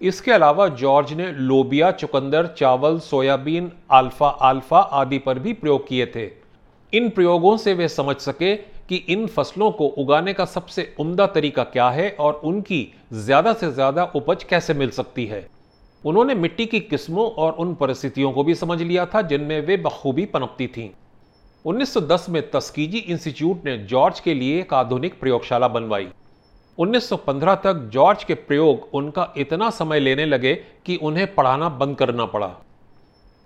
इसके अलावा जॉर्ज ने लोबिया, चुकंदर, चावल, सोयाबीन, अल्फ़ा अल्फ़ा आदि पर भी प्रयोग किए थे। इन प्रयोगों से वे समझ सके कि इन फ़सलों को उगाने का सबसे उम्दा तरीका क्या है और उनकी ज़्यादा से ज़्यादा उपज कैसे मिल सकती है। उन्होंने मिट्टी की किस्मों और उन परिस्थितियों को भी समझ लिया था जिनमें वे बखूबी पनपती थीं। 1910 में तस्कीजी इंस्टीट्यूट ने जॉर्ज के लिए एक आधुनिक प्रयोगशाला बनवाई। 1915 तक जॉर्ज के प्रयोग उनका इतना समय लेने लगे कि उन्हें पढ़ाना बंद करना पड़ा।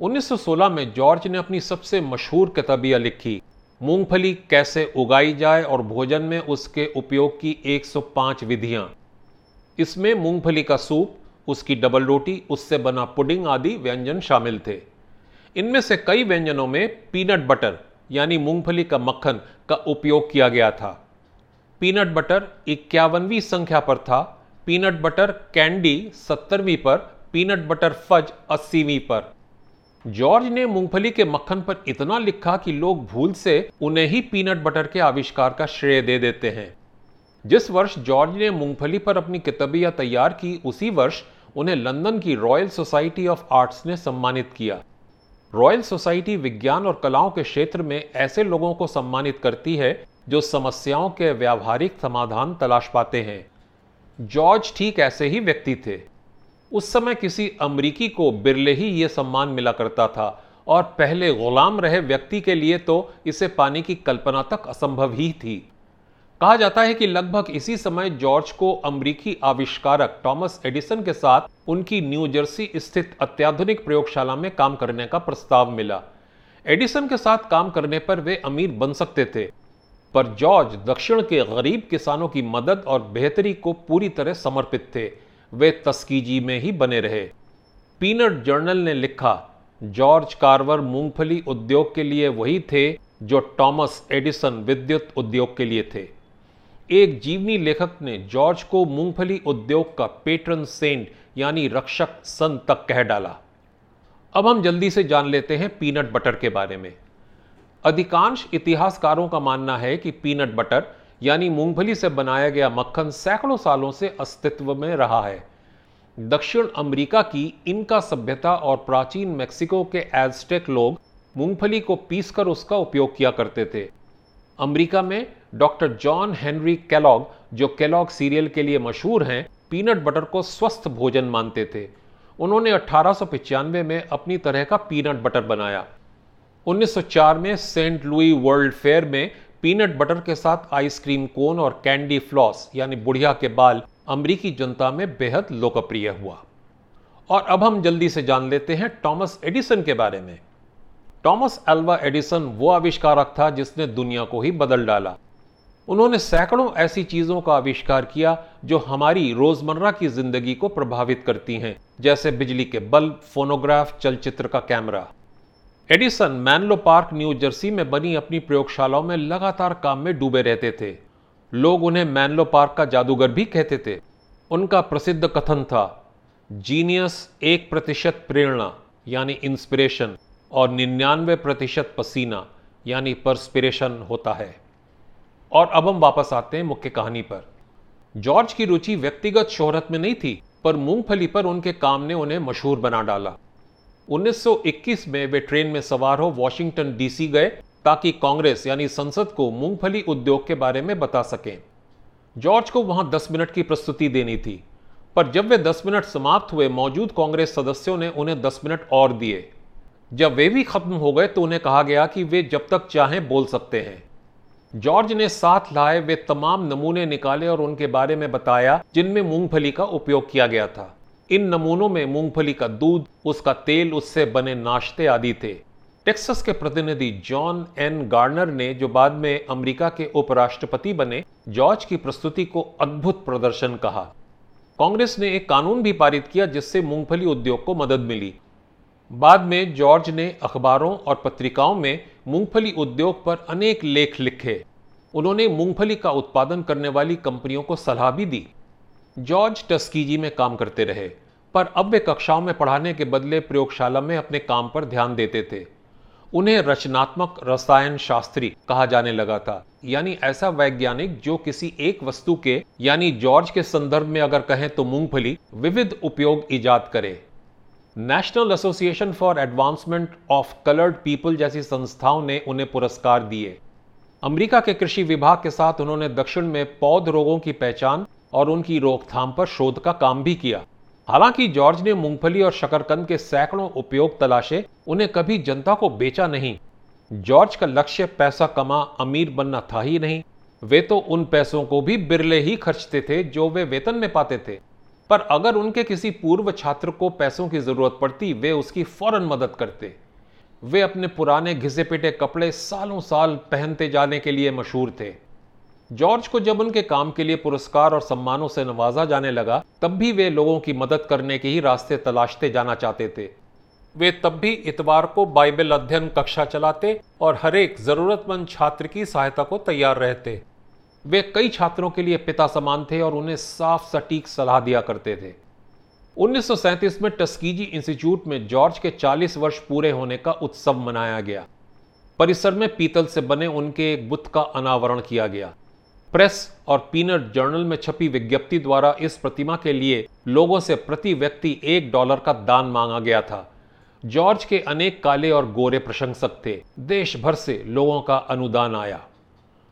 1916 में जॉर्ज ने अपनी सबसे मशहूर किताबियाँ लिखी, मूंगफली कैसे उगाई जाए और भोजन में उसके उपयोग की 105 विधियाँ। इसमें मूंगफली का सूप, उसकी डबल रोटी, उससे बना पुडिंग आदि व्यंजन शामिल थे। इनमें से कई व्यंजनों में पीनट बटर यानी मूंगफली का मक्खन का उपयोग किया गया था। पीनट बटर इक्यावनवीं संख्या पर था। पीनट बटर कैंडी सत्तरवीं पर, पीनट बटर फज अस्सीवीं पर। जॉर्ज ने मूंगफली के मक्खन पर इतना लिखा कि लोग भूल से उन्हें ही पीनट बटर के आविष्कार का श्रेय दे देते हैं। जिस वर्ष जॉर्ज ने मूंगफली पर अपनी किताबियाँ तैयार की, उसी वर्ष उन्हें लंदन की रॉयल सोसाइटी ऑफ़ आर्ट्स ने सम्मानित किया। रॉयल सोसाइटी विज्ञान और कलाओं के क्षेत्र में ऐसे लोगों को सम्मानित करती है जो समस्याओं के व्यावहारिक समाधान तलाश पाते हैं। जॉर्ज ठीक ऐसे ही व्यक्ति थे। उस समय किसी अमरीकी को बिरले ही यह सम्मान मिला करता था और पहले गुलाम रहे व्यक्ति के लिए तो इसे पाने की कल्पना तक असंभव ही थी। कहा जाता है कि लगभग इसी समय जॉर्ज को अमरीकी आविष्कारक टॉमस एडिसन के साथ उनकी न्यू जर्सी स्थित अत्याधुनिक प्रयोगशाला में काम करने का प्रस्ताव मिला। एडिसन के साथ काम करने पर वे अमीर बन सकते थे, पर जॉर्ज दक्षिण के गरीब किसानों की मदद और बेहतरी को पूरी तरह समर्पित थे। वे तस्कीजी में ही बने रहे। पीनट जर्नल ने लिखा, जॉर्ज कार्वर मूंगफली उद्योग के लिए वही थे जो टॉमस एडिसन विद्युत उद्योग के लिए थे। एक जीवनी लेखक ने जॉर्ज को मूंगफली उद्योग का पेट्रन सेंट यानी रक्षक सन तक कह डाला। अब हम जल्दी से जान लेते हैं पीनट बटर के बारे में। अधिकांश इतिहासकारों का मानना है कि पीनट बटर यानी मूंगफली से बनाया गया मक्खन सैकड़ों सालों से अस्तित्व में रहा है। दक्षिण अमेरिका की इनका सभ्यता और प्राचीन मेक्सिको के एजटेक लोग मूंगफली को पीसकर उसका उपयोग किया करते थे। अमेरिका में डॉक्टर जॉन हेनरी कैलॉग, जो कैलॉग सीरियल के लिए मशहूर हैं, पीनट बटर को स्वस्थ भोजन मानते थे। उन्होंने अठारह में अपनी तरह का पीनट बटर बनाया। 1904 में सेंट लुई वर्ल्ड फेयर में पीनट बटर के साथ आइसक्रीम कोन और कैंडी फ्लॉस, यानी बुढ़िया के बाल, अमरीकी जनता में बेहद लोकप्रिय हुआ। और अब हम जल्दी से जान लेते हैं टॉमस एडिसन के बारे में। टॉमस एल्वा एडिसन वो आविष्कारक था जिसने दुनिया को ही बदल डाला। उन्होंने सैकड़ों ऐसी चीज़ों का आविष्कार किया जो हमारी रोज़मर्रा की ज़िंदगी को प्रभावित करती हैं, जैसे बिजली के बल्ब, फोनोग्राफ, चलचित्र का camera. Edison Menlo Park, New Jersey में बनी अपनी प्रयोगशालाओं में लगातार काम में डूबे रहते थे। लोग उन्हें मैनलो पार्क का जादूगर भी कहते थे। उनका प्रसिद्ध कथन था, जीनियस एक प्रतिशत प्रेरणा, यानी इंस्पिरेशन और निन्यानवे प्रतिशत पसीना, यानी परस्पिरेशन होता है। और अब हम वापस आते हैं मुख्य कहानी पर। जॉर्ज की रुचि व्यक्तिगत शोहरत में नहीं थी, पर मूंगफली पर उनके काम ने उन्हें मशहूर बना डाला। 1921 में वे ट्रेन में सवार हो वॉशिंगटन डीसी गए, ताकि कांग्रेस, यानी संसद को मूंगफली उद्योग के बारे में बता सकें। जॉर्ज को वहाँ 10 मिनट की प्रस्तुति देनी थी, पर जब वे 10 मिनट समाप्त हुए, मौजूद कांग्रेस सदस्यों ने उन्हें 10 मिनट और दिए। जब वे भी खत्म हो गए तो उन्हें कहा गया कि वे जब तक चाहें बोल सकते हैं। जॉर्ज ने साथ लाए, वे तमाम नमूने निकाले और उनके बारे में बताया, जिनमें मूंगफली का उपयोग किया गया था। इन नमूनों में मूंगफली का दूध, उसका तेल, उससे बने नाश्ते आदि थे। टेक्सास के प्रतिनिधि जॉन एन गार्नर ने, जो बाद में अमेरिका के उपराष्ट्रपति बने, जॉर्ज की प्रस्तुति को अद्भुत प्रदर्शन कहा। कांग्रेस ने एक कानून भी पारित किया, जिससे मूंगफली उद्योग को मदद मिली। बाद में जॉर्ज ने अखबारों और पत्रिकाओं में मूंगफली उद्योग पर अनेक लेख लिखे। उन्होंने मूंगफली का उत्पादन करने वाली कंपनियों को सलाह भी दी। जॉर्ज टस्कीजी में काम करते रहे, पर अब वे कक्षाओं में पढ़ाने के बदले प्रयोगशाला में अपने काम पर ध्यान देते थे। उन्हें रचनात्मक रसायन शास्त्री कहा जाने लगा था। यानी ऐसा वैज्ञानिक जो किसी एक वस्तु के, यानी जॉर्ज के संदर्भ में अगर कहें तो मूंगफली, विविध उपयोग ईजाद करे। National Association for Advancement of Colored People जैसी संस्थाओं ने उन्हें पुरस्कार दिए। अमेरिका के कृषि विभाग के साथ उन्होंने दक्षिण में पौध रोगों की पहचान और उनकी रोकथाम पर शोध का काम भी किया। हालाँकि जॉर्ज ने मूंगफली और शकरकंद के सैकड़ों उपयोग तलाशे, उन्हें कभी जनता को बेचा नहीं। जॉर्ज का लक्ष्य पैसा कमा अमीर बनना था ही नहीं। वे तो उन पैसों को भी बिरले ही खर्चते थे जो वे वेतन में पाते थे। पर अगर उनके किसी पूर्व छात्र को पैसों की ज़रूरत पड़ती, वे उसकी फ़ौरन मदद करते। वे अपने पुराने घिसे पिटे कपड़े सालों साल पहनते जाने के लिए मशहूर थे। जॉर्ज को जब उनके काम के लिए पुरस्कार और सम्मानों से नवाजा जाने लगा, तब भी वे लोगों की मदद करने के ही रास्ते तलाशते जाना चाहते थे। वे तब भी इतवार को बाइबल अध्ययन कक्षा चलाते और हरेक जरूरतमंद छात्र की सहायता को तैयार रहते। वे कई छात्रों के लिए पिता समान थे और उन्हें साफ़ सटीक सलाह दिया करते थे। 1937 में टस्कीजी इंस्टीट्यूट में जॉर्ज के 40 वर्ष पूरे होने का उत्सव मनाया गया। परिसर में पीतल से बने उनके एक बुत का अनावरण किया गया। प्रेस और पीनट जर्नल में छपी विज्ञप्ति द्वारा इस प्रतिमा के लिए लोगों से प्रति व्यक्ति एक डॉलर का दान मांगा गया था। जॉर्ज के अनेक काले और गोरे प्रशंसक थे। देश भर से लोगों का अनुदान आया।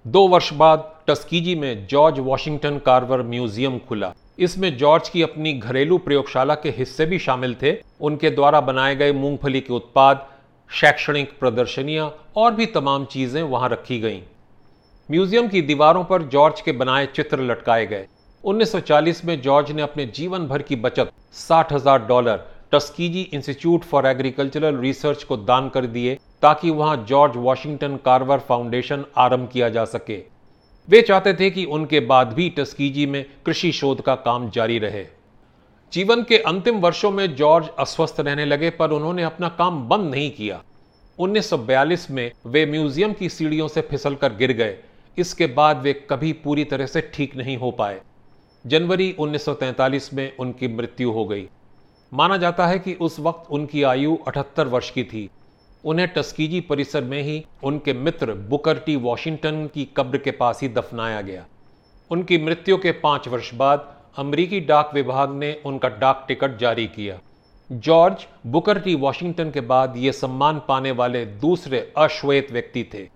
दो वर्ष बाद टस्कीजी में जॉर्ज वॉशिंगटन कार्वर म्यूज़ियम खुला। इसमें जॉर्ज की अपनी घरेलू प्रयोगशाला के हिस्से भी शामिल थे। उनके द्वारा बनाए गए मूंगफली के उत्पाद, शैक्षणिक प्रदर्शनियाँ और भी तमाम चीज़ें वहाँ रखी गईं। म्यूज़ियम की दीवारों पर जॉर्ज के बनाए चित्र लटकाए गए। 1940 में जॉर्ज ने अपने जीवन भर की बचत, साठ हज़ार dollar, Tuskegee Institute for Agricultural Research को दान कर दिए, ताकि वहाँ जॉर्ज वॉशिंगटन कार्वर फाउंडेशन आरंभ किया जा सके। वे चाहते थे कि उनके बाद भी टस्कीजी में कृषि शोध का काम जारी रहे। जीवन के अंतिम वर्षों में जॉर्ज अस्वस्थ रहने लगे, पर उन्होंने अपना काम बंद नहीं किया। 1942 में वे म्यूज़ियम की सीढ़ियों से फिसलकर गिर गए। इसके बाद वे कभी पूरी तरह से ठीक नहीं हो पाए। जनवरी 1943 में उनकी मृत्यु हो गई। माना जाता है कि उस वक्त उनकी आयु 78 वर्ष की थी। उन्हें टस्कीजी परिसर में ही उनके मित्र बुकर टी वॉशिंगटन की कब्र के पास ही दफनाया गया। उनकी मृत्यु के पाँच वर्ष बाद अमरीकी डाक विभाग ने उनका डाक टिकट जारी किया। जॉर्ज बुकर टी वॉशिंगटन के बाद ये सम्मान पाने वाले दूसरे अश्वेत व्यक्ति थे।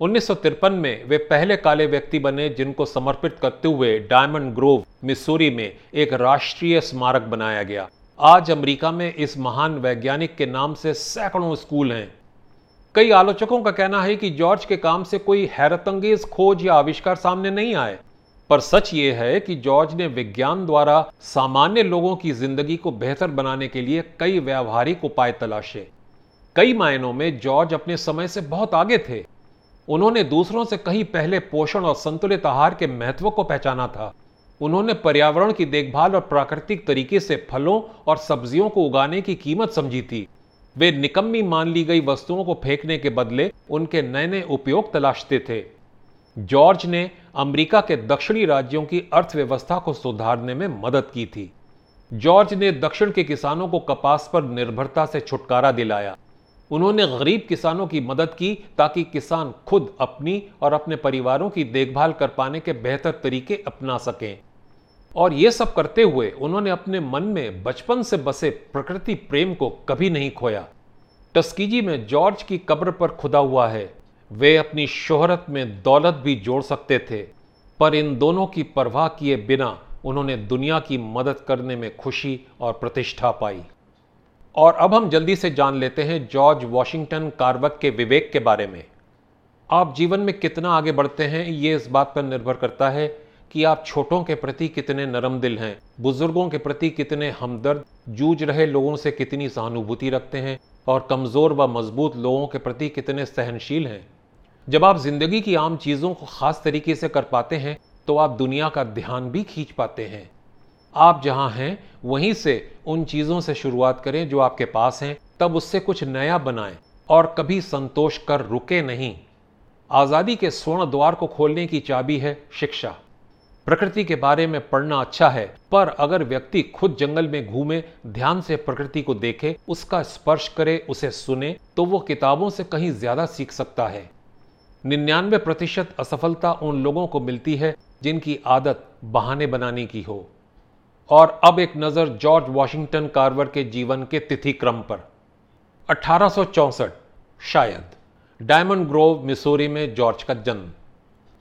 उन्नीस सौ तिरपन में वे पहले काले व्यक्ति बने जिनको समर्पित करते हुए डायमंड ग्रोव, मिसूरी में एक राष्ट्रीय स्मारक बनाया गया। आज अमेरिका में इस महान वैज्ञानिक के नाम से सैकड़ों स्कूल हैं। कई आलोचकों का कहना है कि जॉर्ज के काम से कोई हैरतंगेज खोज या आविष्कार सामने नहीं आए। पर सच ये है कि जॉर्ज ने विज्ञान द्वारा सामान्य लोगों की ज़िंदगी को बेहतर बनाने के लिए कई व्यावहारिक उपाय तलाशे। कई मायनों में जॉर्ज अपने समय से बहुत आगे थे। उन्होंने दूसरों से कहीं पहले पोषण और संतुलित आहार के महत्व को पहचाना था। उन्होंने पर्यावरण की देखभाल और प्राकृतिक तरीके से फलों और सब्जियों को उगाने की कीमत समझी थी। वे निकम्मी मान ली गई वस्तुओं को फेंकने के बदले उनके नए नए उपयोग तलाशते थे। जॉर्ज ने अमेरिका के दक्षिणी राज्यों की अर्थव्यवस्था को सुधारने में मदद की थी। जॉर्ज ने दक्षिण के किसानों को कपास पर निर्भरता से छुटकारा दिलाया। उन्होंने गरीब किसानों की मदद की ताकि किसान खुद अपनी और अपने परिवारों की देखभाल कर पाने के बेहतर तरीके अपना सकें। और ये सब करते हुए उन्होंने अपने मन में बचपन से बसे प्रकृति प्रेम को कभी नहीं खोया। टस्कीजी में जॉर्ज की कब्र पर खुदा हुआ है। वे अपनी शोहरत में दौलत भी जोड़ सकते थे, पर इन दोनों की परवाह किए बिना उन्होंने दुनिया की मदद करने में खुशी और प्रतिष्ठा पाई। और अब हम जल्दी से जान लेते हैं जॉर्ज वॉशिंगटन कार्वक के विवेक के बारे में। आप जीवन में कितना आगे बढ़ते हैं, ये इस बात पर निर्भर करता है कि आप छोटों के प्रति कितने नरम दिल हैं, बुज़ुर्गों के प्रति कितने हमदर्द, जूझ रहे लोगों से कितनी सहानुभूति रखते हैं और कमज़ोर व मज़बूत लोगों के प्रति कितने सहनशील हैं। जब आप ज़िंदगी की आम चीज़ों को खास तरीके से कर पाते हैं तो आप दुनिया का ध्यान भी खींच पाते हैं। आप जहाँ हैं, वहीं से उन चीज़ों से शुरुआत करें जो आपके पास हैं, तब उससे कुछ नया बनाएँ और कभी संतोष कर रुके नहीं। आज़ादी के स्वर्ण द्वार को खोलने की चाबी है शिक्षा। प्रकृति के बारे में पढ़ना अच्छा है, पर अगर व्यक्ति खुद जंगल में घूमे, ध्यान से प्रकृति को देखे, उसका स्पर्श करे, उसे सुने तो वो किताबों से कहीं ज़्यादा सीख सकता है। निन्यानवे प्रतिशत असफलता उन लोगों को मिलती है जिनकी आदत बहाने बनाने की हो। और अब एक नज़र जॉर्ज वॉशिंगटन कार्वर के जीवन के तिथि क्रम पर। अठारह शायद, डायमंड ग्रोव, मिसूरी में जॉर्ज का जन्म।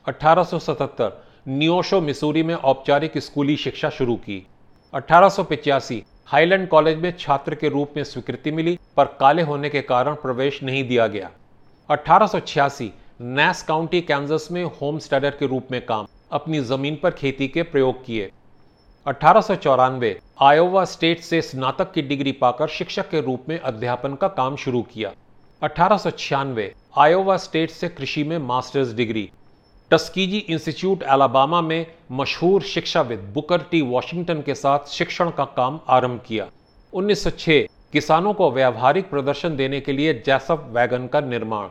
1877 नियोशो, मिसूरी में औपचारिक स्कूली शिक्षा शुरू की। अठारह हाईलैंड कॉलेज में छात्र के रूप में स्वीकृति मिली, पर काले होने के कारण प्रवेश नहीं दिया गया। अठारह नैस काउंटी कैंजस में होम स्टडर के रूप में काम, अपनी ज़मीन पर खेती के प्रयोग किए। अठारह सौ चौरानवे आयोवा स्टेट से स्नातक की डिग्री पाकर शिक्षक के रूप में अध्यापन का काम शुरू किया। अठारह आयोवा स्टेट से कृषि में masters degree. Tuskegee Institute Alabama में मशहूर शिक्षाविद बुकर टी वॉशिंगटन के साथ शिक्षण का काम आरंभ किया। 1906 किसानों को व्यावहारिक प्रदर्शन देने के लिए जैसफ वैगन का निर्माण।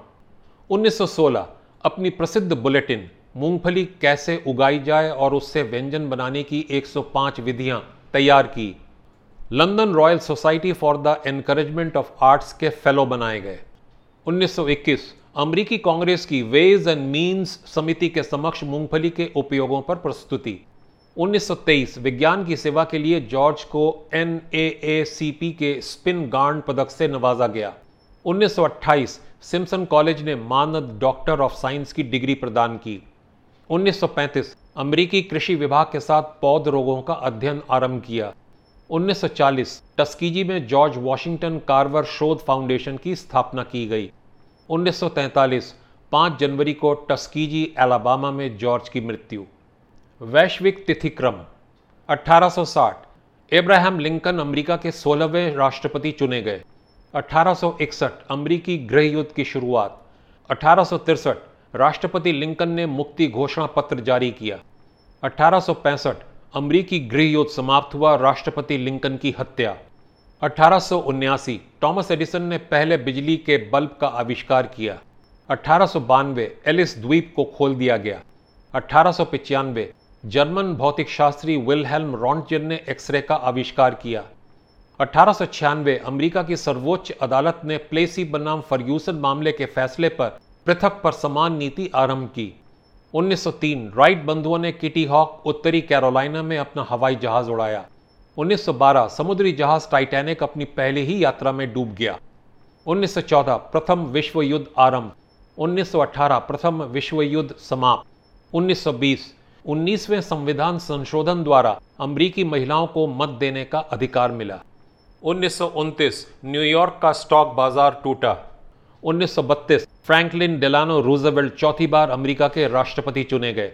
1916 अपनी प्रसिद्ध बुलेटिन मूंगफली कैसे उगाई जाए और उससे व्यंजन बनाने की 105 विधियाँ तैयार की। London Royal Society for the Encouragement of Arts के फेलो बनाए गए। 1921 अमरीकी कांग्रेस की वेज एंड मीन्स समिति के समक्ष मूंगफली के उपयोगों पर प्रस्तुति। 1923 विज्ञान की सेवा के लिए जॉर्ज को एन के स्पिन गार्ड पदक से नवाजा गया। 1928 सिम्सन कॉलेज ने मानद डॉक्टर ऑफ़ साइंस की डिग्री प्रदान की। 1935 अमरीकी कृषि विभाग के साथ पौध रोगों का अध्ययन आरंभ किया। 1940 टस्कीजी में जॉर्ज वॉशिंगटन कार्वर शोध फाउंडेशन की स्थापना की गई। 1943 5 जनवरी को टस्कीजी, एलाबामा में जॉर्ज की मृत्यु। वैश्विक तिथिक्रम 1860 एब्राहम लिंकन अमेरिका के 16वें राष्ट्रपति चुने गए। 1861 अमेरिकी गृह युद्ध की शुरुआत। अठारह राष्ट्रपति लिंकन ने मुक्ति घोषणा पत्र जारी किया। अठारह सौ पैंसठ अमरीकी गृह युद्ध समाप्त हुआ, राष्ट्रपति लिंकन की हत्या। अठारह टॉमस एडिसन ने पहले बिजली के बल्ब का आविष्कार किया। अठारह सौ बानवे एलिस द्वीप को खोल दिया गया। अठारह जर्मन भौतिक शास्त्री विलहेल्म रॉन्टजन ने एक्सरे का आविष्कार किया। अठारह अमेरिका की सर्वोच्च अदालत ने प्लेसी बनाम फर्ग्यूसन मामले के फैसले पर पृथक पर समान नीति आरंभ की। 1903 राइट बंधुओं ने किटी हॉक उत्तरी कैरोलिना में अपना हवाई जहाज़ उड़ाया। 1912 समुद्री जहाज़ टाइटैनिक अपनी पहली ही यात्रा में डूब गया। 1914 प्रथम विश्व युद्ध आरंभ। 1918 प्रथम विश्व युद्ध समाप्त। 1920 19वें संविधान संशोधन द्वारा अमरीकी महिलाओं को मत देने का अधिकार मिला। उन्नीस सौ उनतीस, न्यूयॉर्क का स्टॉक बाज़ार टूटा। 1932 फ्रैंकलिन डेलानो रूजवेल्ट चौथी बार अमेरिका के राष्ट्रपति चुने गए।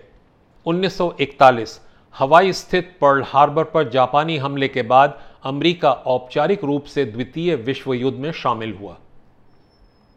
1941 हवाई स्थित पर्ल हार्बर पर जापानी हमले के बाद अमेरिका औपचारिक रूप से द्वितीय विश्व युद्ध में शामिल हुआ।